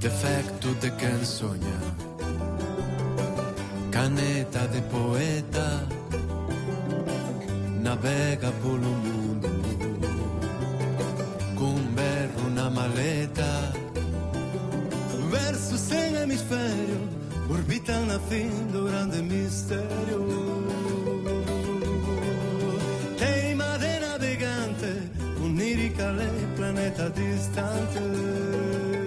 De quen soña. Caneta de poeta Navega polo mundo. Cun berro na maleta Versos sen hemisferio Orbitan na fin do grande misterio. Teima de navegante Onírica lei planeta distante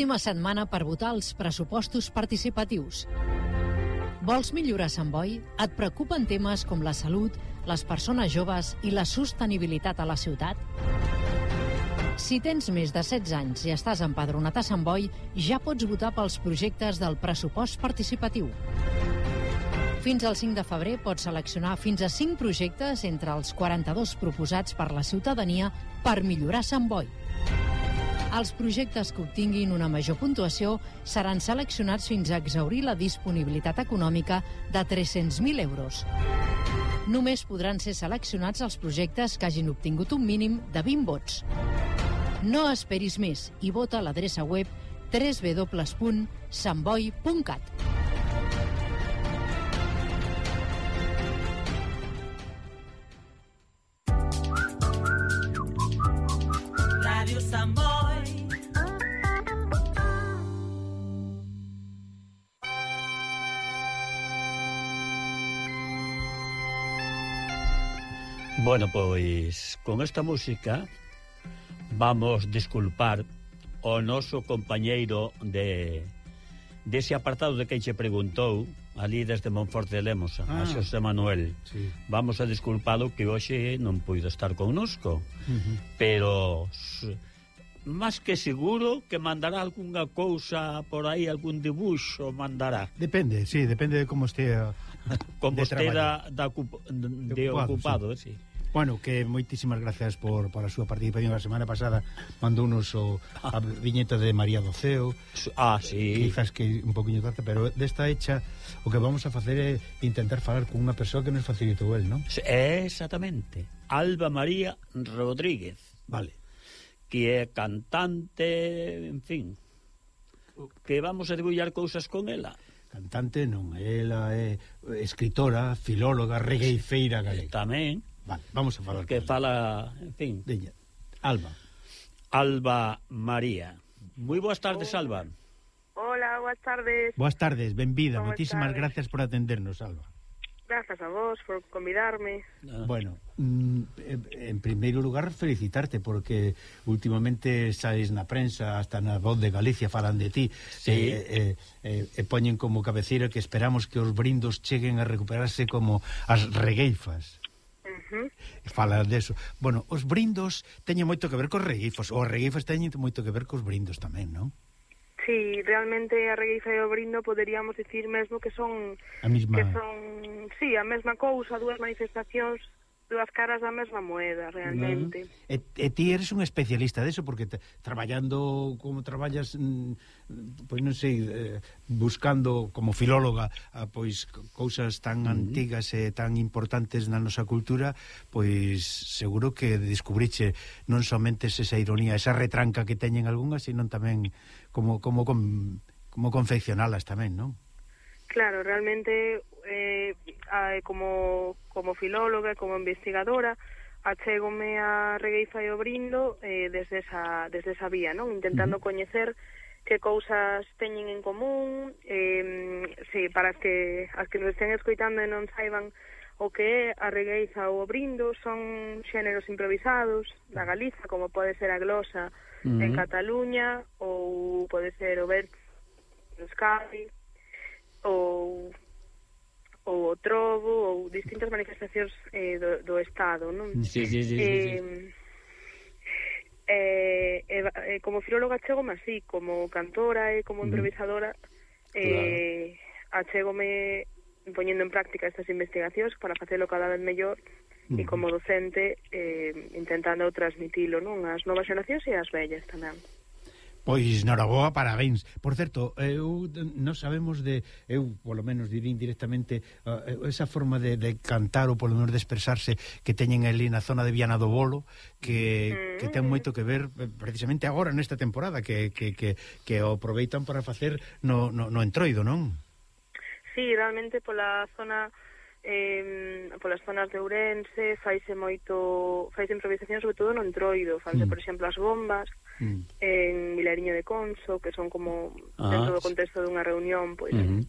Última setmana per votar els pressupostos participatius. Vols millorar Sant Boi? Et preocupen temes com la salut, les persones joves i la sostenibilitat a la ciutat? Si tens més de 16 anys i estàs empadronat a Sant Boi, ja pots votar pels projectes del pressupost participatiu. Fins al 5 de febrer pots seleccionar fins a 5 projectes entre els 42 proposats per la ciutadania per millorar Sant Boi. Els projectes que obtinguin una major puntuació seran seleccionats fins a exaurir la disponibilitat econòmica de 300.000 euros. Només podran ser seleccionats els projectes que hagin obtingut un mínim de 20 vots. No esperis més i vota a l'adreça web www.samboi.cat. Radio Samboy. Bueno, pois, con esta música vamos disculpar o noso compañeiro de dese apartado de que che preguntou ali desde Monforte de Lemosa, ah, a Xosé Manuel. Sí. Vamos a disculpalo que hoxe non puido estar connosco, uh -huh. pero máis que seguro que mandará algunha cousa por aí, algún dibuixo mandará. Depende, sí, depende de como estea como estea da, da de, de ocupado, sí. sí. Bueno, que moitísimas gracias por, por a súa participación a semana pasada mandounos o, a viñeta de María do Ceo ah, sí. quizás que un poquinho tarde pero desta hecha o que vamos a facer é intentar falar con unha persoa que nos facilitou el, non? Exactamente Alba María Rodríguez Vale que é cantante, en fin, que vamos a debullar cousas con ela. Cantante non, ela é escritora, filóloga, regueifeira galega. Tamén. Vale, vamos a falar. Que fala, en fin. Deña. Alba. Alba María. Moi boas tardes, Alba. Hola, boas tardes. Boas tardes, benvida. Moitísimas gracias por atendernos, Alba. Grazas a vos por convidarme. Ah. Bueno, mm, en primeiro lugar felicitarte porque últimamente saes na prensa hasta na voz de Galicia falan de ti sí. e, e, e, e poñen como cabeceira que esperamos que os brindos cheguen a recuperarse como as regueifas. Uh -huh. Falas deso. Bueno, os brindos teñen moito que ver cos regueifos, os regueifos teñen moito que ver cos brindos tamén, non? Sí, realmente a regueifa e o brindo poderíamos dicir mesmo que son a mesma... que son, sí, a mesma cousa, dúas manifestacións dúas caras da mesma moeda, realmente. Mm. E, e ti eres un especialista deso, porque te, traballando como traballas, mm, pois non sei, eh, buscando como filóloga ah, pois cousas tan antigas e tan importantes na nosa cultura, pois seguro que descubriche non somente esa ironía, esa retranca que teñen algunhas, sino tamén como como como confeccionalas tamén, non? Claro, realmente eh, a, como, como filóloga, como investigadora, achégome a Regueifa e o Brindo eh, desde, esa, desde esa vía, non? Intentando uh -huh. coñecer que cousas teñen en común, eh, sí, para as que, as que nos estén escoitando e non saiban o que é a regueiza ou o brindo, son xéneros improvisados da Galiza, como pode ser a glosa uh -huh. en Cataluña, ou pode ser o verde en Euskadi, ou ou o trobo ou distintas manifestacións eh, do, do Estado, non? Sí, sí, sí, eh, sí, sí. Eh, eh, eh, como filóloga chegome así, como cantora e como improvisadora eh, claro. achegome poñendo en práctica estas investigacións para facelo cada vez mellor e como docente eh, intentando transmitilo non ás novas xeracións e ás vellas tamén. Pois noraboa, parabéns. Por certo, eh, eu non sabemos de eu polo menos dirín directamente uh, esa forma de, de cantar ou polo menos de expresarse que teñen ali na zona de Viana do Bolo, que, que ten mm. moito que ver eh, precisamente agora nesta temporada que, que, que, que o aproveitan para facer no, no, no entroido, non? Sí, realmente pola zona eh, polas zonas de Ourense, faise moito, faise improvisación sobre todo no entroido, fanse, mm. por exemplo, as bombas, mm. en Milariño de Conso, que son como ah, dentro do contexto dunha reunión, pois mm -hmm.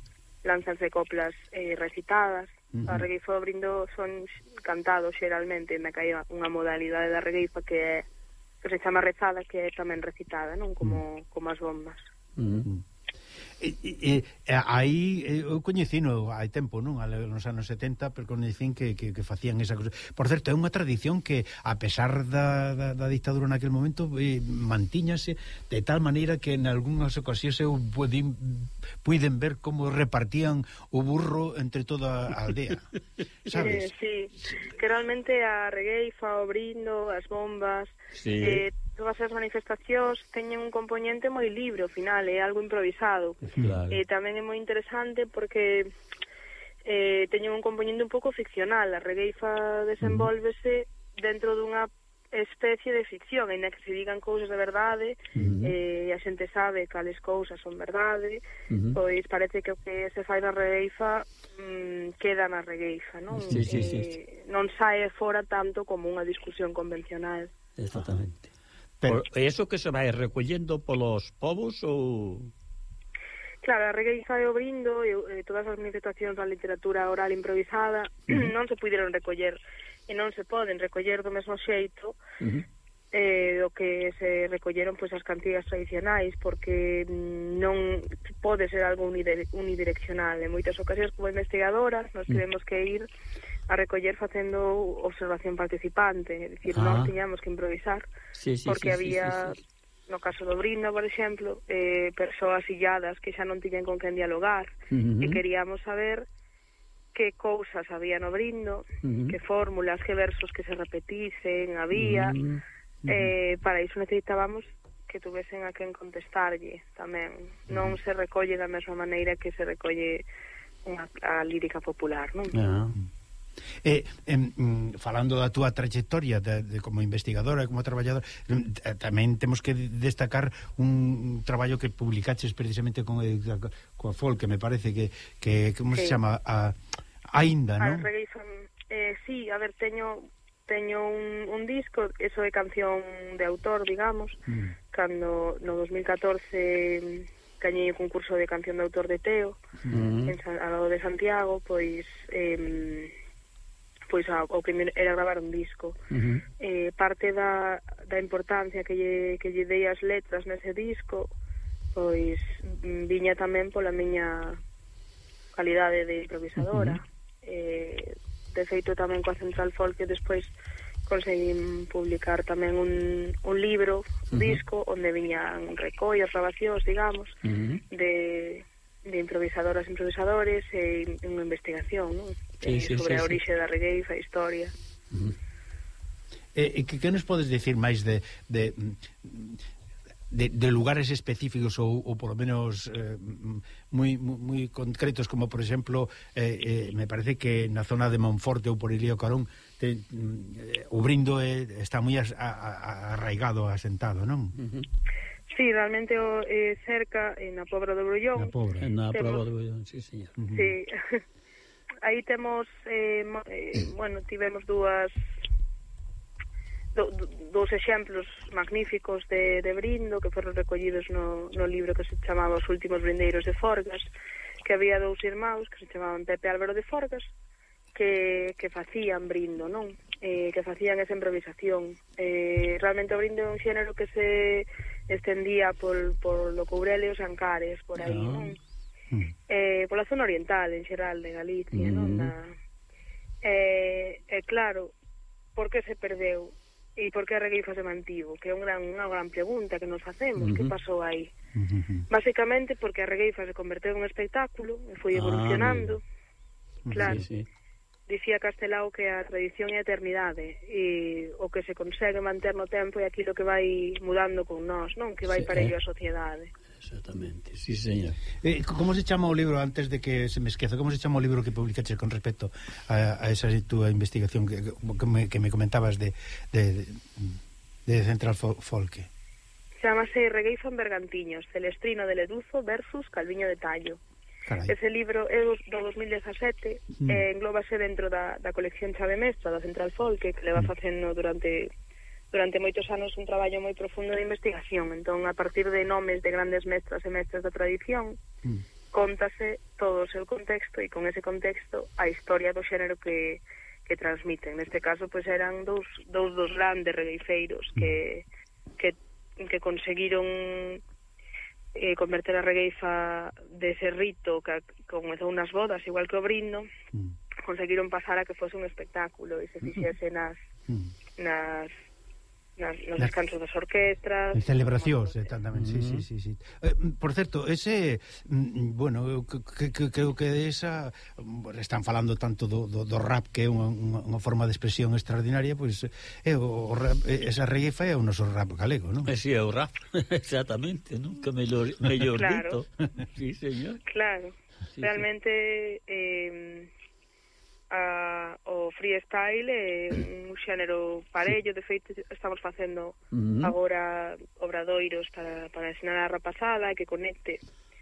lanzanse coplas eh, recitadas, mm -hmm. a regueifa brindo son cantados xeralmente, me caía unha modalidade da regueifa que é que se chama rezada, que é tamén recitada, non como, mm. como as bombas. Mm -hmm. E, e, aí eh, eu coñecino hai tempo, non? Nos anos 70 pero coñecín que, que, que facían esa cousa por certo, é unha tradición que a pesar da, da, da dictadura naquel momento eh, mantíñase de tal maneira que en algunhas ocasións eu podín, puiden ver como repartían o burro entre toda a aldea sabes? Eh, sí, que realmente a regueifa, o brindo, as bombas sí. eh, todas as manifestacións teñen un componente moi libre, ao final, é algo improvisado. Claro. Eh, tamén é moi interesante porque eh, teñen un componente un pouco ficcional. A regueifa desenvolvese dentro dunha especie de ficción, aínda que se digan cousas de verdade, uh -huh. eh, a xente sabe cales cousas son verdade, uh pois parece que o que se fai na regueifa mm, queda na regueifa, non? Sí, sí, sí. Eh, non sae fora tanto como unha discusión convencional. Exactamente. Pero... Por, iso que se vai recollendo polos povos ou... Claro, a regueiza e o brindo e, e todas as manifestacións da literatura oral improvisada uh -huh. non se puderon recoller e non se poden recoller do mesmo xeito uh -huh. eh, do que se recolleron pois as cantigas tradicionais porque non pode ser algo unidire unidireccional en moitas ocasións como investigadoras nos uh que ir a recoller facendo observación participante, é dicir, ah. nós tiñamos que improvisar, sí, sí, porque sí, había, sí, sí, sí. no caso do Brindo, por exemplo, eh, persoas illadas que xa non tiñan con quen dialogar, uh -huh. e queríamos saber que cousas había no Brindo, uh -huh. que fórmulas, que versos que se repetisen había, uh -huh. Eh, para iso necesitábamos que tuvesen a quen contestarlle tamén. Non se recolle da mesma maneira que se recolle unha, a lírica popular, non? Ah. E, em, mm, falando da túa trayectoria de, de, como investigadora e como traballadora mm, tamén temos que destacar un traballo que publicaches precisamente con coa FOL que me parece que, que como sí. se chama a, Ainda, non? Eh, sí, a ver, teño teño un, un disco, eso é canción de autor, digamos, mm. cando no 2014 gañei o concurso de canción de autor de Teo, mm. en, ao lado de Santiago, pois eh, pois ao, ao que era gravar un disco. Uh -huh. eh, parte da, da importancia que lle, que lle dei as letras nese disco, pois mm, viña tamén pola miña calidade de improvisadora. Uh -huh. eh, de feito tamén coa Central Folk que despois conseguín publicar tamén un, un libro, un uh -huh. disco, onde viñan recollas, grabacións, digamos, uh -huh. de, de improvisadoras e improvisadores e unha investigación, non? Eh, sí, sí, sobre sí, a orixe sí. da regueifa, a historia. Uh eh, -huh. E, que, que nos podes dicir máis de, de, de, de lugares específicos ou, ou polo menos eh, moi, moi concretos como por exemplo eh, eh, me parece que na zona de Monforte ou por Ilío Carón te, eh, o brindo eh, está moi as, a, a, arraigado, asentado, non? Si. Sí, realmente o, eh, cerca eh, na Pobra do Brullón. Na Pobra, na Pobra do Brullón, sí, señor. Uh -huh. Sí. aí temos eh, eh, bueno, tivemos dúas do, dous exemplos magníficos de, de brindo que foron recollidos no, no libro que se chamaba Os últimos brindeiros de Forgas que había dous irmãos que se chamaban Pepe Álvaro de Forgas que, que facían brindo, non? Eh, que facían esa improvisación. Eh, realmente o brindo é un xénero que se estendía por, por lo Courelio Sancares, por aí, no. non? mm. eh, pola zona oriental en xeral de Galicia, mm. non? Na... Eh, eh, claro, por que se perdeu? E por que a regueifa se mantivo? Que é unha gran, unha gran pregunta que nos facemos, uh -huh. que pasou aí? Uh. Basicamente porque a regueifa se converteu en un espectáculo e foi evolucionando. Ah, claro. Sí, sí. Dicía Castelao que a tradición é a eternidade e o que se consegue manter no tempo é aquilo que vai mudando con nós, non? Que vai sí, para ello eh? a sociedade. Exactamente, sí, señor. Eh, como se chama o libro, antes de que se me esqueza, como se chama o libro que publicaste con respecto a, a esa túa investigación que, que, me, que me comentabas de, de, de Central Folke? Chamase Regueizan Bergantiños, Celestrino de Leduzo versus Calviño de Tallo. Carai. Ese libro é do 2017, mm. Eh, englobase dentro da, da colección Chave Mestra, da Central Folke, que leva va mm. facendo durante durante moitos anos un traballo moi profundo de investigación. Entón, a partir de nomes de grandes mestras e mestras da tradición, mm. contase todo o seu contexto e con ese contexto a historia do xénero que, que transmiten. Neste caso, pois eran dous, dous dos grandes regueifeiros que, mm. que, que conseguiron eh, converter a regueifa dese rito que, que comezou nas bodas, igual que o brindo, mm. conseguiron pasar a que fose un espectáculo e se fixese mm. nas, mm. nas nas, nos Nas- descansos das orquestras. En celebracións, eh, tamén, sí, sí, sí, sí. Eh, por certo, ese, mm, bueno, eu creo que esa, mm, están falando tanto do, do, do rap, que é unha, unha, unha forma de expresión extraordinaria, pois, é, eh, o, o rap, eh, esa reguefa é o noso rap galego, non? Eh, si é o rap, exactamente, nunca mellor, mellor Claro. dito. Sí, señor. Claro, Sí, sí. realmente eh, a, o freestyle é un xénero parello, de feito estamos facendo uh -huh. agora obradoiros para, para ensinar a rapazada que conecte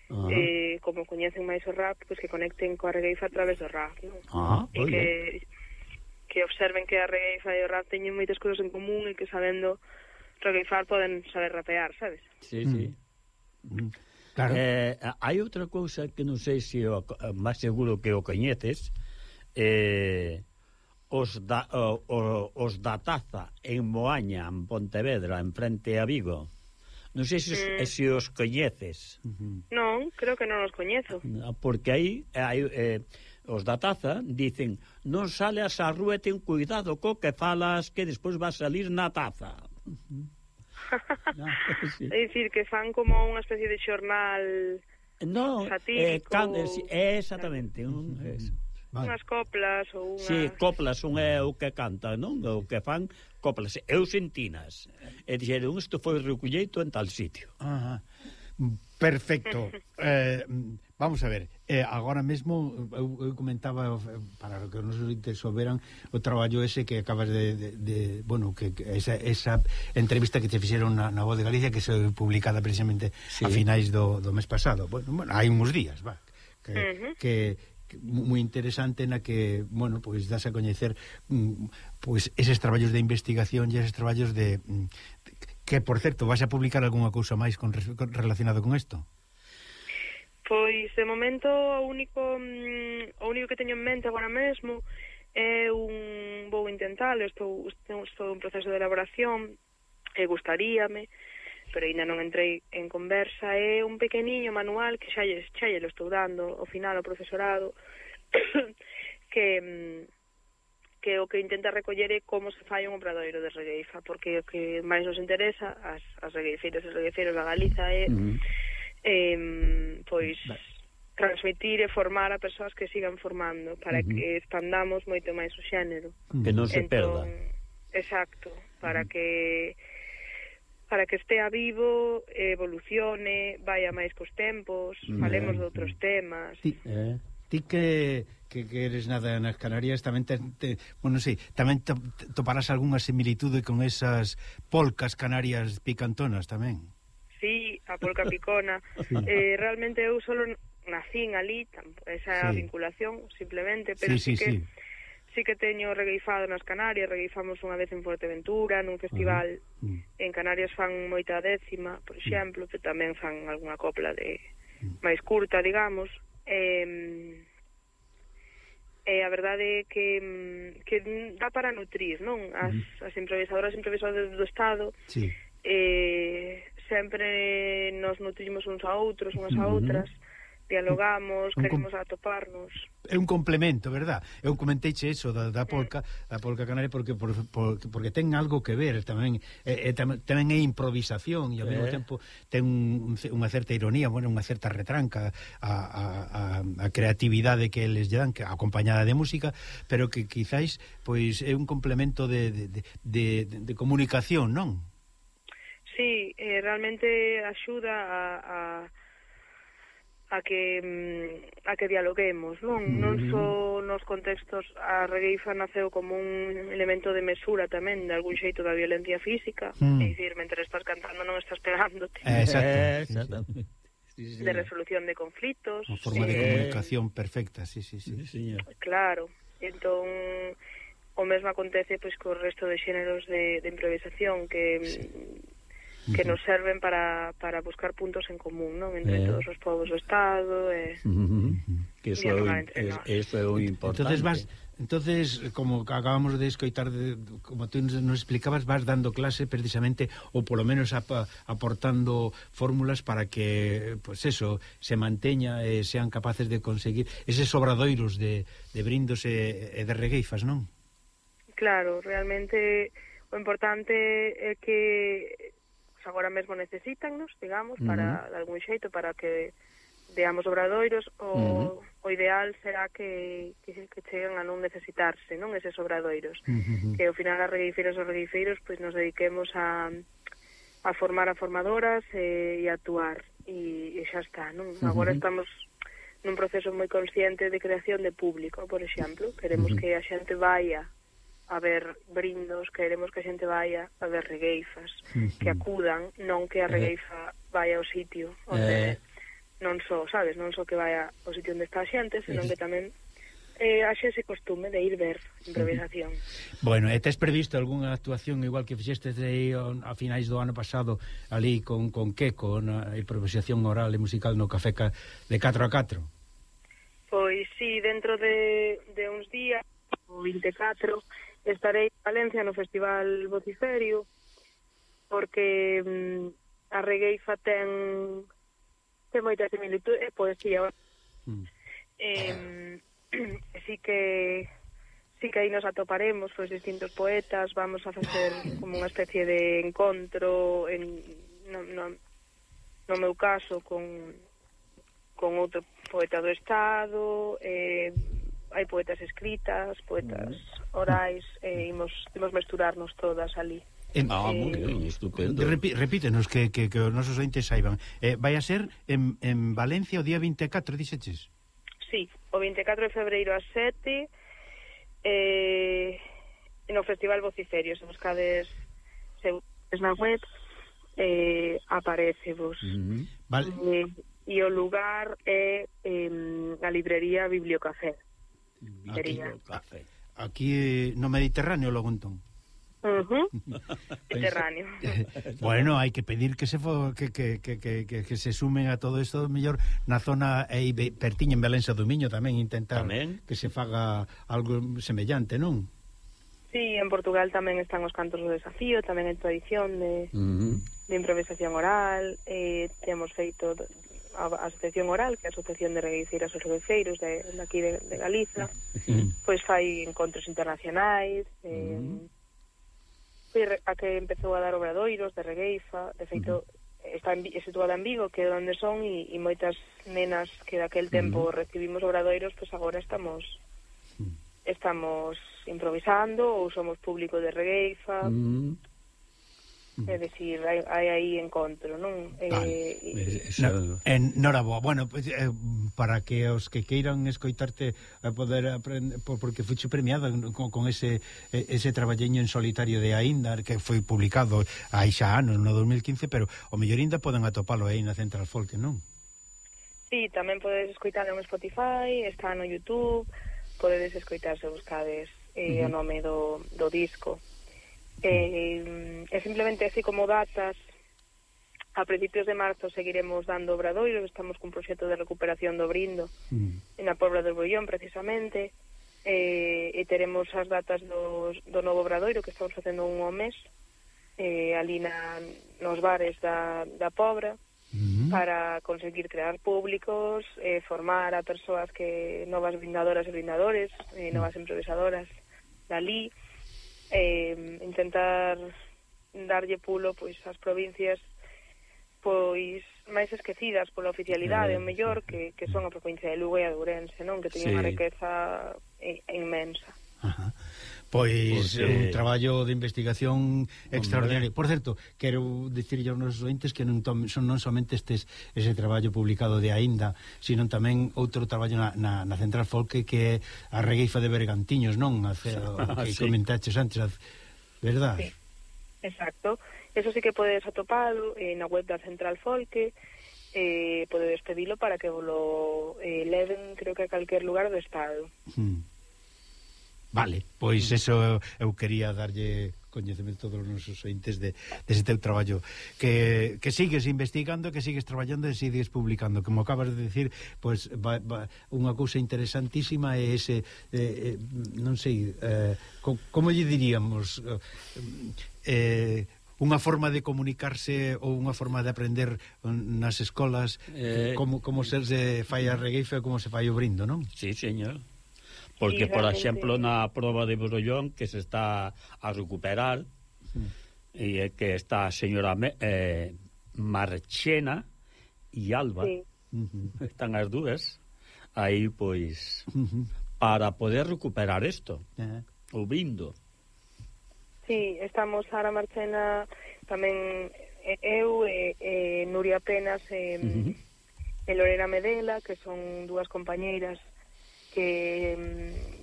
Uh eh, como coñecen máis o rap, pois pues que conecten coa regueifa a través do rap, non? Ah, e que, que observen que a regueifa e o rap teñen moitas cousas en común e que sabendo regueifar poden saber rapear, sabes? Sí, sí. Mm. mm. Claro. Eh, hai outra cousa que non sei se o, eh, máis seguro que o coñeces, eh, os, da, o, o, os da Taza en Moaña, en Pontevedra, en frente a Vigo. Non sei se, mm. Eh, se os coñeces. Non, creo que non os coñezo. Ah, porque aí hai, eh, os da Taza dicen non sales á rúa ten cuidado co que falas que despois va a salir na taza. Ah, sí. É dicir, que fan como unha especie de xornal No, eh, satírico... eh, exactamente, un, uh -huh. Vale. Unhas coplas ou unhas... Sí, coplas, un é o que canta, non? O que fan coplas. Eu sentinas. E dixeron, isto foi recolleito en tal sitio. Ajá. Perfecto. eh, vamos a ver, eh, agora mesmo eu, eu comentaba para que nos souberan o traballo ese que acabas de, de, de bueno, que, que esa, esa entrevista que te fixeron na, na Voz de Galicia que se publicada precisamente sí. a finais do, do mes pasado. Bueno, bueno, hai uns días, va. Que, uh -huh. que moi interesante na que, bueno, pois das a coñecer mm, pois eses traballos de investigación e eses traballos de mm, que, por certo, vas a publicar algunha cousa máis con, con relacionado con isto? Pois, de momento, o único mm, o único que teño en mente agora mesmo é un vou intentar, estou, estou, estou en proceso de elaboración e gustaríame pero aínda non entrei en conversa, é un pequeniño manual que xa lle, xa lle lo estou dando ao final ao profesorado que mm, que o que intenta recoller é como se fai un obradoiro de regueifa, porque o que máis nos interesa as, as regueifeiras e regueifeiros da Galiza é, uh -huh. eh, pois, vale. transmitir e formar a persoas que sigan formando, para uh -huh. que expandamos moito máis o xénero. Que non se entón, perda. Exacto, para uh -huh. que para que estea vivo, evolucione, vaya máis cos tempos, mm. falemos de outros temas. Ti, eh, ti que, que, que eres nada nas Canarias, tamén te, te, bueno, sí, tamén to, te toparás algunha similitude con esas polcas canarias picantonas tamén. Sí, a polca picona. sí. eh, realmente eu solo nacín ali, esa sí. vinculación simplemente, pero sí, sí, sí que sí sí que teño regueifado nas Canarias, regueifamos unha vez en Fuerteventura, nun festival uh -huh. en Canarias fan moita décima, por mm. exemplo, que tamén fan algunha copla de mm. máis curta, digamos. Eh, eh, a verdade é que, que dá para nutrir, non? As, uh -huh. as improvisadoras e improvisadores do Estado sí. eh, sempre nos nutrimos uns a outros, unhas a mm-hmm. outras, uh -huh dialogamos, un queremos atoparnos. É un complemento, verdad? Eu comenteiche eso da, da polca, da polca canaria porque por, por, porque ten algo que ver tamén é, é tamén, tamén é improvisación e ao eh. mesmo tempo ten un, unha certa ironía, bueno, unha certa retranca a, a, a, a creatividade que eles lle dan que acompañada de música, pero que quizáis pois é un complemento de, de, de, de, de comunicación, non? Sí, eh, realmente axuda a, a a que mm, a que dialoguemos, non? Mm. Non só nos contextos a regueifa naceu como un elemento de mesura tamén de algún xeito da violencia física, mm. é dicir, mentre estás cantando non estás pegándote. Eh, exacto, exacto. Sí, sí, de resolución de conflitos, Una forma de eh... comunicación perfecta, sí, sí, sí. sí señor. Claro. Entón o mesmo acontece pois co resto de xéneros de, de improvisación que sí que nos serven para, para buscar puntos en común, non? Entre eh. todos os povos do Estado eh. e... Que iso é o importante. Entonces vas, entonces como acabamos de escoitar de, como tú nos explicabas vas dando clase precisamente ou polo menos ap aportando fórmulas para que pues eso se manteña e sean capaces de conseguir eses obradoiros de, de brindos e, e de regueifas, non? Claro, realmente o importante é que pues agora mesmo necesitannos, digamos, para uh -huh. de algún xeito para que veamos obradoiros o, uh -huh. o ideal será que, que que cheguen a non necesitarse, non eses obradoiros. Uh -huh. Que ao final as reguifeiras os reguifeiros pois nos dediquemos a a formar a formadoras e, e a actuar e, e xa está, non? Uh -huh. Agora estamos nun proceso moi consciente de creación de público, por exemplo, queremos uh -huh. que a xente vaya a ver brindos, queremos que a xente vaya a ver regueifas, que acudan, non que a eh. regueifa vaya ao sitio onde eh. non só, sabes, non só que vaya ao sitio onde está a xente, senón que tamén eh, haxe ese costume de ir ver improvisación. Bueno, e tes previsto algunha actuación igual que fixestes aí a finais do ano pasado ali con, con Queco na improvisación oral e musical no Café ca, de 4 a 4? Pois sí, dentro de, de uns días, o 24, Estarei en Valencia no Festival Vociferio, porque mm, a regueifa ten, ten moita similitud e poesía. Mm. Eh, sí que sí que aí nos atoparemos pois distintos poetas, vamos a facer como unha especie de encontro en, no, no, no meu caso con, con outro poeta do Estado, eh, hai poetas escritas, poetas mm. orais, e imos, imos mesturarnos todas ali. En, ah, eh, moi ben, estupendo. Repi, repítenos que, que, que os nosos ointes saiban. Eh, vai a ser en, en Valencia o día 24, dixeches? Sí, o 24 de febreiro a 7 eh, no Festival Vociferio, se buscades se buscades na web eh, aparece vos. Mm. Vale. Eh, e o lugar é eh, a librería Bibliocafé. Aquí, café. aquí eh, no Mediterráneo logo entón. Uh -huh. Mediterráneo. bueno, hai que pedir que se fo, que, que, que, que, que se sumen a todo isto mellor na zona eh, e pertiño en Belensa do Miño tamén intentar tamén? que se faga algo semellante, non? Sí, en Portugal tamén están os cantos do desafío, tamén en tradición de, uh -huh. de improvisación oral, eh, temos feito a Asociación Oral, que é a Asociación de Regueiceiras e Regueiceiros de, de aquí de, de Galiza, mm. pois fai encontros internacionais, eh, mm. re, a que empezou a dar obradoiros de regueifa, de feito, mm. está en, é situada en Vigo, que é onde son, e, e moitas nenas que daquel mm. tempo mm. recibimos obradoiros, pois agora estamos mm. estamos improvisando ou somos público de regueifa, mm É mm. dicir, hai, hai aí encontro, non? Eh, vale. Eh, Esa... no, enhoraboa. Bueno, pues, eh, para que os que queiran escoitarte a poder aprender, porque fuche premiada con, con ese eh, ese traballeño en solitario de Aindar que foi publicado hai xa anos, no 2015, pero o mellor ainda poden atopalo aí na Central Folk, non? Sí, tamén podedes escoitalo en Spotify, está no YouTube, podedes escoitarse, buscades eh, uh -huh. o nome do, do disco eh, e simplemente así como datas, a principios de marzo seguiremos dando obradoiros, estamos cun proxecto de recuperación do brindo mm. na Pobla do Bollón precisamente, eh, e teremos as datas dos, do novo obradoiro que estamos facendo un ao mes, eh, ali na, nos bares da, da Pobra, mm. para conseguir crear públicos, eh, formar a persoas que novas brindadoras e brindadores, eh, novas mm. improvisadoras dali, eh, intentar darlle pulo pois ás provincias pois máis esquecidas pola oficialidade, eh, o mellor que, que son a provincia de Lugo e a de Ourense, non? Que teñen sí. unha riqueza eh, inmensa. Ajá. Pois Porque... Eh, un traballo de investigación Hombre. extraordinario. Por certo, quero dicir aos nosos ointes que non, tom, son non somente estes ese traballo publicado de Aínda, sino tamén outro traballo na, na, na Central Folke que é a regueifa de Bergantiños, non? A, a, ah, que sí. comentaches antes, a, verdad? Sí. Exacto. Eso sí que podes atopalo eh, na web da Central Folke eh, podedes pedilo para que lo eh, leven, creo que a calquer lugar do Estado. Mm. Vale, pois mm. eso eu quería darlle coñecemento dos nosos ointes de, dese teu traballo que, que sigues investigando, que sigues traballando e sigues publicando, como acabas de decir pois va, va, unha cousa interesantísima é ese eh, eh, non sei eh, co, como lle diríamos eh, eh unha forma de comunicarse ou unha forma de aprender nas escolas eh, como, como se fai a regueifa como se fai o brindo, non? Sí, señor. Porque, sí, por exemplo, na proba de Brollón que se está a recuperar sí. e que está a señora eh, Marchena e Alba sí. están as dúas aí, pois uh -huh. para poder recuperar isto uh -huh. o vindo Sí, estamos Sara Marchena tamén eu e, e Nuria Penas e, uh -huh. e Lorena Medela que son dúas compañeiras que,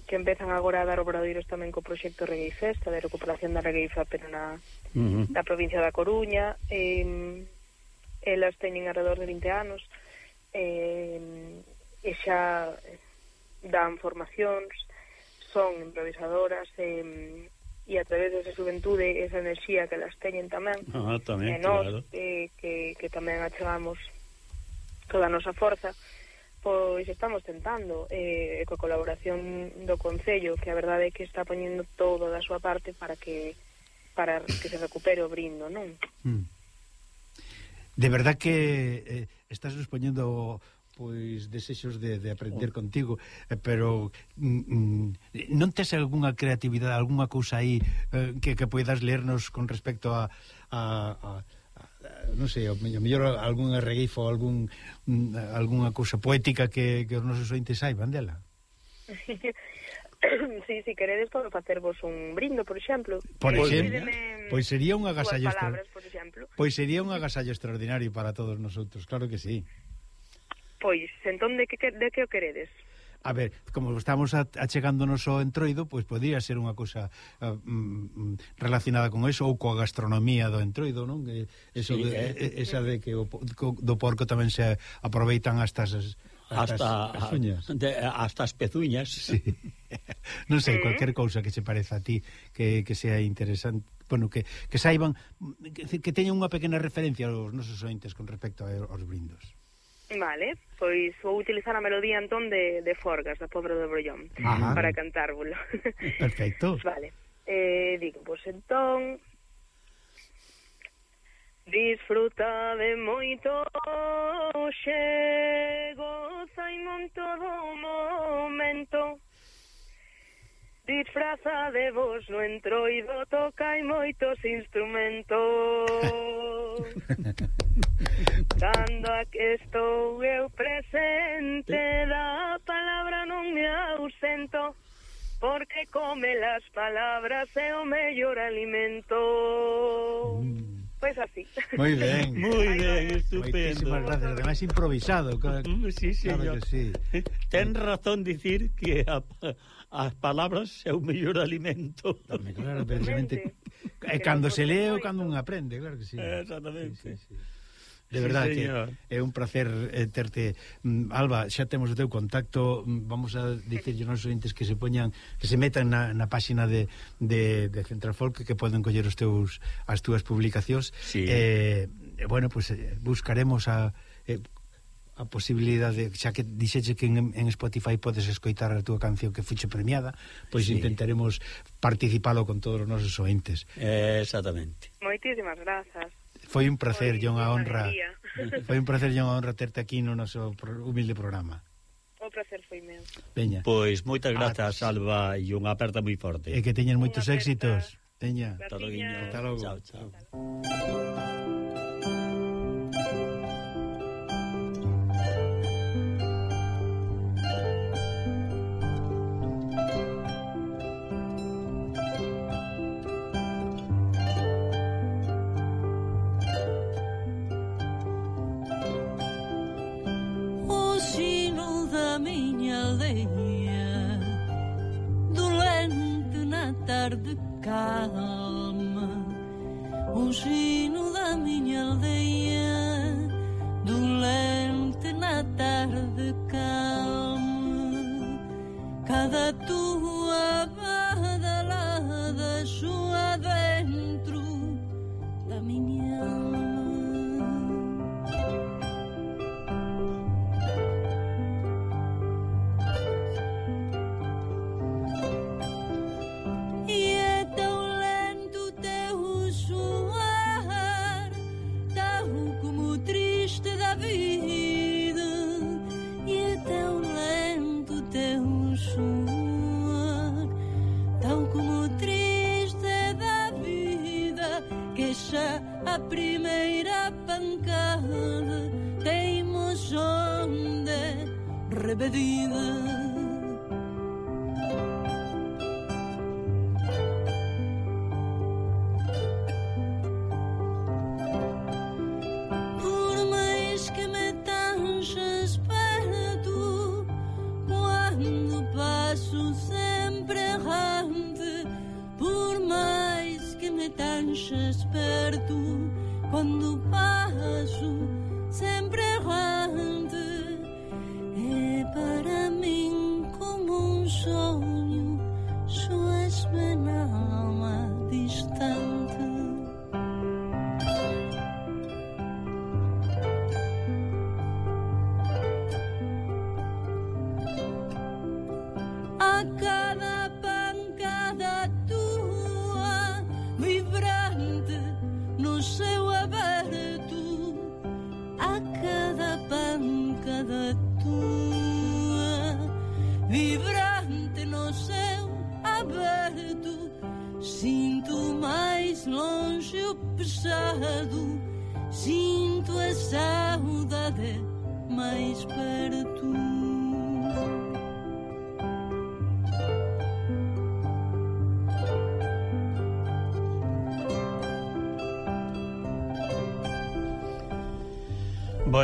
que empezan agora a dar obradoiros tamén co proxecto Reguei Festa de recuperación da regueifa pero na, uh -huh. na provincia da Coruña eh, elas teñen alrededor de 20 anos eh, e xa dan formacións son improvisadoras eh, e a través desa juventude esa enerxía que elas teñen tamén, ah, tamén e nós claro. eh, que, que tamén achegamos toda a nosa forza pois estamos tentando eh, coa colaboración do Concello, que a verdade é que está poñendo todo da súa parte para que para que se recupere o brindo, non? Mm. De verdad que eh, estás nos poñendo pois desexos de, de aprender oh. contigo, eh, pero mm, mm, non tes algunha creatividade, algunha cousa aí eh, que, que poidas lernos con respecto a, a, a non sei, o mellor algún regueifo ou algún mm, algunha cousa poética que, que os nosos ointes saiban dela. sí, si queredes podo facervos un brindo, por exemplo. Por eh, exemplo, Pídeme... pois sería un agasallo palabras, por exemplo. Pois sería un agasallo extraordinario para todos nosotros, claro que sí. Pois, entón de que de que o queredes? a ver, como estamos achegándonos ao entroido, pois podría ser unha cousa uh, mm, relacionada con eso ou coa gastronomía do entroido, non? Que eso sí, de, eh. esa de que o, do porco tamén se aproveitan hasta as hasta hasta as, uñas. De, hasta as pezuñas. Sí. non sei, cualquier cousa que se pareza a ti que, que sea interesante bueno, que, que saiban que, que teña unha pequena referencia aos nosos ointes con respecto aos brindos. Vale, pois vou utilizar a melodía entón de, de Forgas, da Pobra do Brollón, Ajá. para cantárvolo. Perfecto. vale, eh, digo, pois entón... Disfruta de moito xe, goza e monto do momento, Disfraza de vos no entroido tocai moitos instrumentos Cando aquí estou eu presente da palabra non me ausento porque come las palabras é o mellor alimento. Mm. Pois así. Moi ben. Moi ben, estupendo. Moitísimas gracias. Además improvisado. Mm, claro, sí, señor. Claro que sí. Ten razón dicir que a, as palabras é o mellor alimento. Claro, precisamente. É eh, cando se lee ou cando un aprende, claro que sí. Exactamente. Sí, sí, sí. De verdade sí, señor. que é un placer eh, terte mm, Alba, xa temos o teu contacto mm, vamos a dicirlle aos ointes que se poñan que se metan na, na páxina de, de, de Central Folk que poden coller os teus as túas publicacións sí. eh, bueno, pues eh, buscaremos a eh, a posibilidade, xa que dixeche que en, en Spotify podes escoitar a túa canción que fuche premiada, pois sí. intentaremos participalo con todos os nosos ointes Eh, exactamente. Moitísimas grazas. Foi un placer, John, a honra. Foi un placer, John, a honra terte aquí no noso humilde programa. O placer foi meu. Veña. Pois moitas ah, grazas. Alba, e unha aperta moi forte. E que teñen moitos éxitos. Teña. Hasta logo. Chao, chao. Hasta cercado.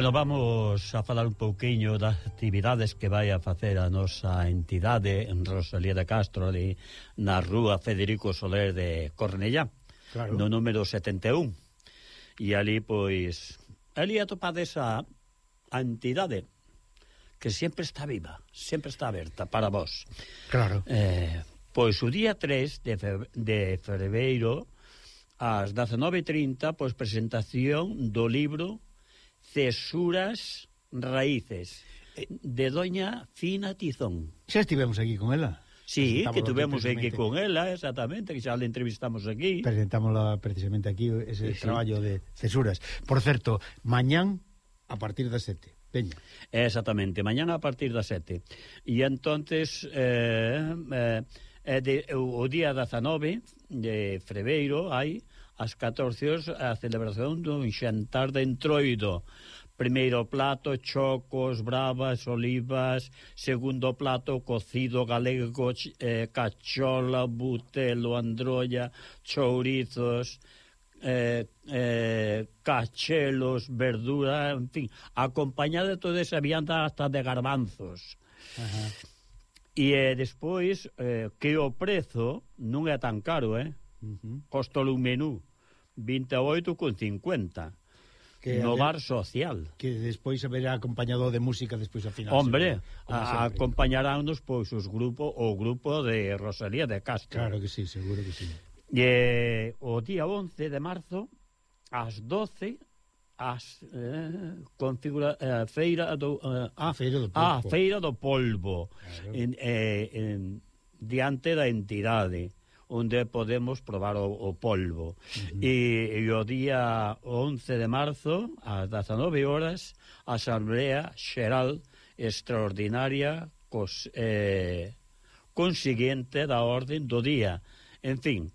Bueno, vamos a falar un pouquiño das actividades que vai a facer a nosa entidade en Rosalía de Castro ali na rúa Federico Soler de Cornellá, claro. no número 71. E ali, pois, ali atopades a, a entidade que sempre está viva, sempre está aberta para vós. Claro. Eh, pois o día 3 de, fe, de febreiro ás 19.30, pois presentación do libro Cesuras Raíces, eh. de doña Fina Tizón. Xa estivemos aquí con ela. Sí, que tuvemos aquí con ela, exactamente, que xa le entrevistamos aquí. Presentámosla precisamente aquí, ese sí, traballo sí. de Cesuras. Por certo, mañán a partir das sete. Veña. Exactamente, mañana a partir das sete. E entonces... Eh, eh, eh de, o, o día 19 de Freveiro hai ás 14 horas a celebración dun xantar de entroido primeiro plato chocos, bravas, olivas, segundo plato cocido galego, eh, cachola, butelo, androlla, chourizos, eh, eh, cachelos, verdura, en fin, acompañada de toda esa vianda hasta de garbanzos. Ajá. E eh, despois, eh, que o prezo non é tan caro, eh? Uh -huh. Cóstole un menú 28,50 que no bar social. Que despois haberá acompañado de música despois ao final. Hombre, sempre, acompañaránnos pois os grupo o grupo de Rosalía de Castro. Claro que sí, seguro que sí. E, o día 11 de marzo ás 12 as eh, configura eh, feira do eh, a feira do polvo. A feira do polvo claro. en, eh, en diante da entidade onde podemos probar o, o polvo. Uh -huh. e, e o día 11 de marzo, ás 19 horas, a Asamblea Xeral Extraordinaria cos, eh, consiguiente da orden do día. En fin,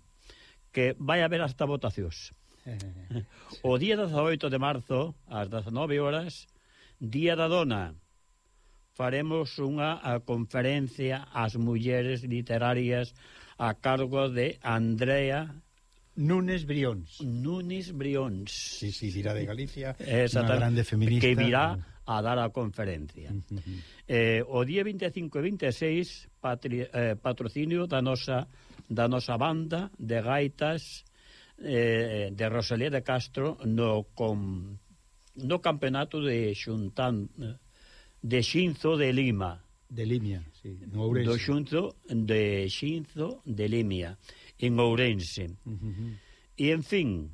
que vai haber hasta votacións. O día 18 de marzo, ás 19 horas, Día da Dona, faremos unha a conferencia ás mulleres literarias a cargo de Andrea Núñez Brións. Núñez Brións. Sí, sí, virá de Galicia, unha grande feminista. Que virá a dar a conferencia. Uh -huh. eh, o día 25 e 26 patri, eh, patrocinio da nosa, da nosa banda de gaitas eh, de Rosalía de Castro no, com, no campeonato de xuntan de Xinzo de Lima De Limia, sí, en Ourense. Do xunzo de Xinzo de Limia, en Ourense. Uh -huh. E, en fin,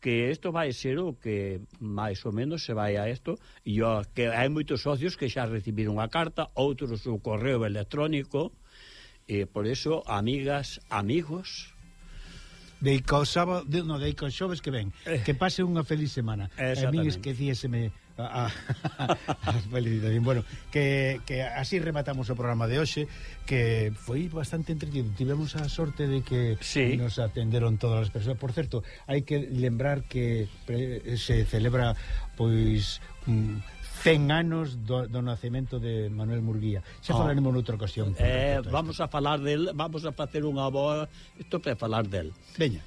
que isto vai ser o que máis ou menos se vai a isto e o, que hai moitos socios que xa recibiron a carta, outros o correo electrónico e por eso, amigas, amigos Deica o sábado, de, no, deica o xoves que ven eh, que pase unha feliz semana a mí esquecíseme Ah, ah, ah as felicitacións. Bueno, que, que así rematamos o programa de hoxe, que foi bastante entretido. Tivemos a sorte de que sí. nos atenderon todas as persoas. Por certo, hai que lembrar que se celebra pois mm, um, 100 anos do, do nacemento de Manuel Murguía. Xa oh. falaremos noutra ocasión. Eh, a vamos a falar del, vamos a facer unha boa... Isto para falar del. Veña.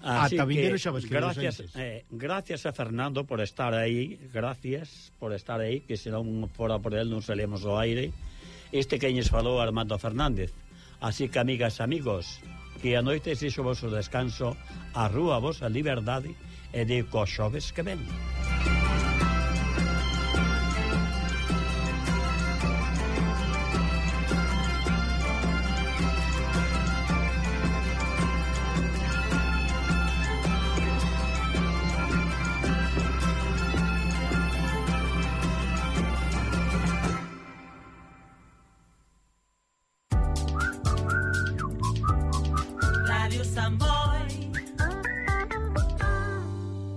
Ah, ah, Así Ata vindeiro xa vos gracias, eh, gracias a Fernando por estar aí, gracias por estar aí, que se non fora por él non salemos ao aire. Este queñes falou Armando Fernández. Así que, amigas e amigos, que a noite sexo vosso descanso, a rúa vosa liberdade e de co xoves que ven.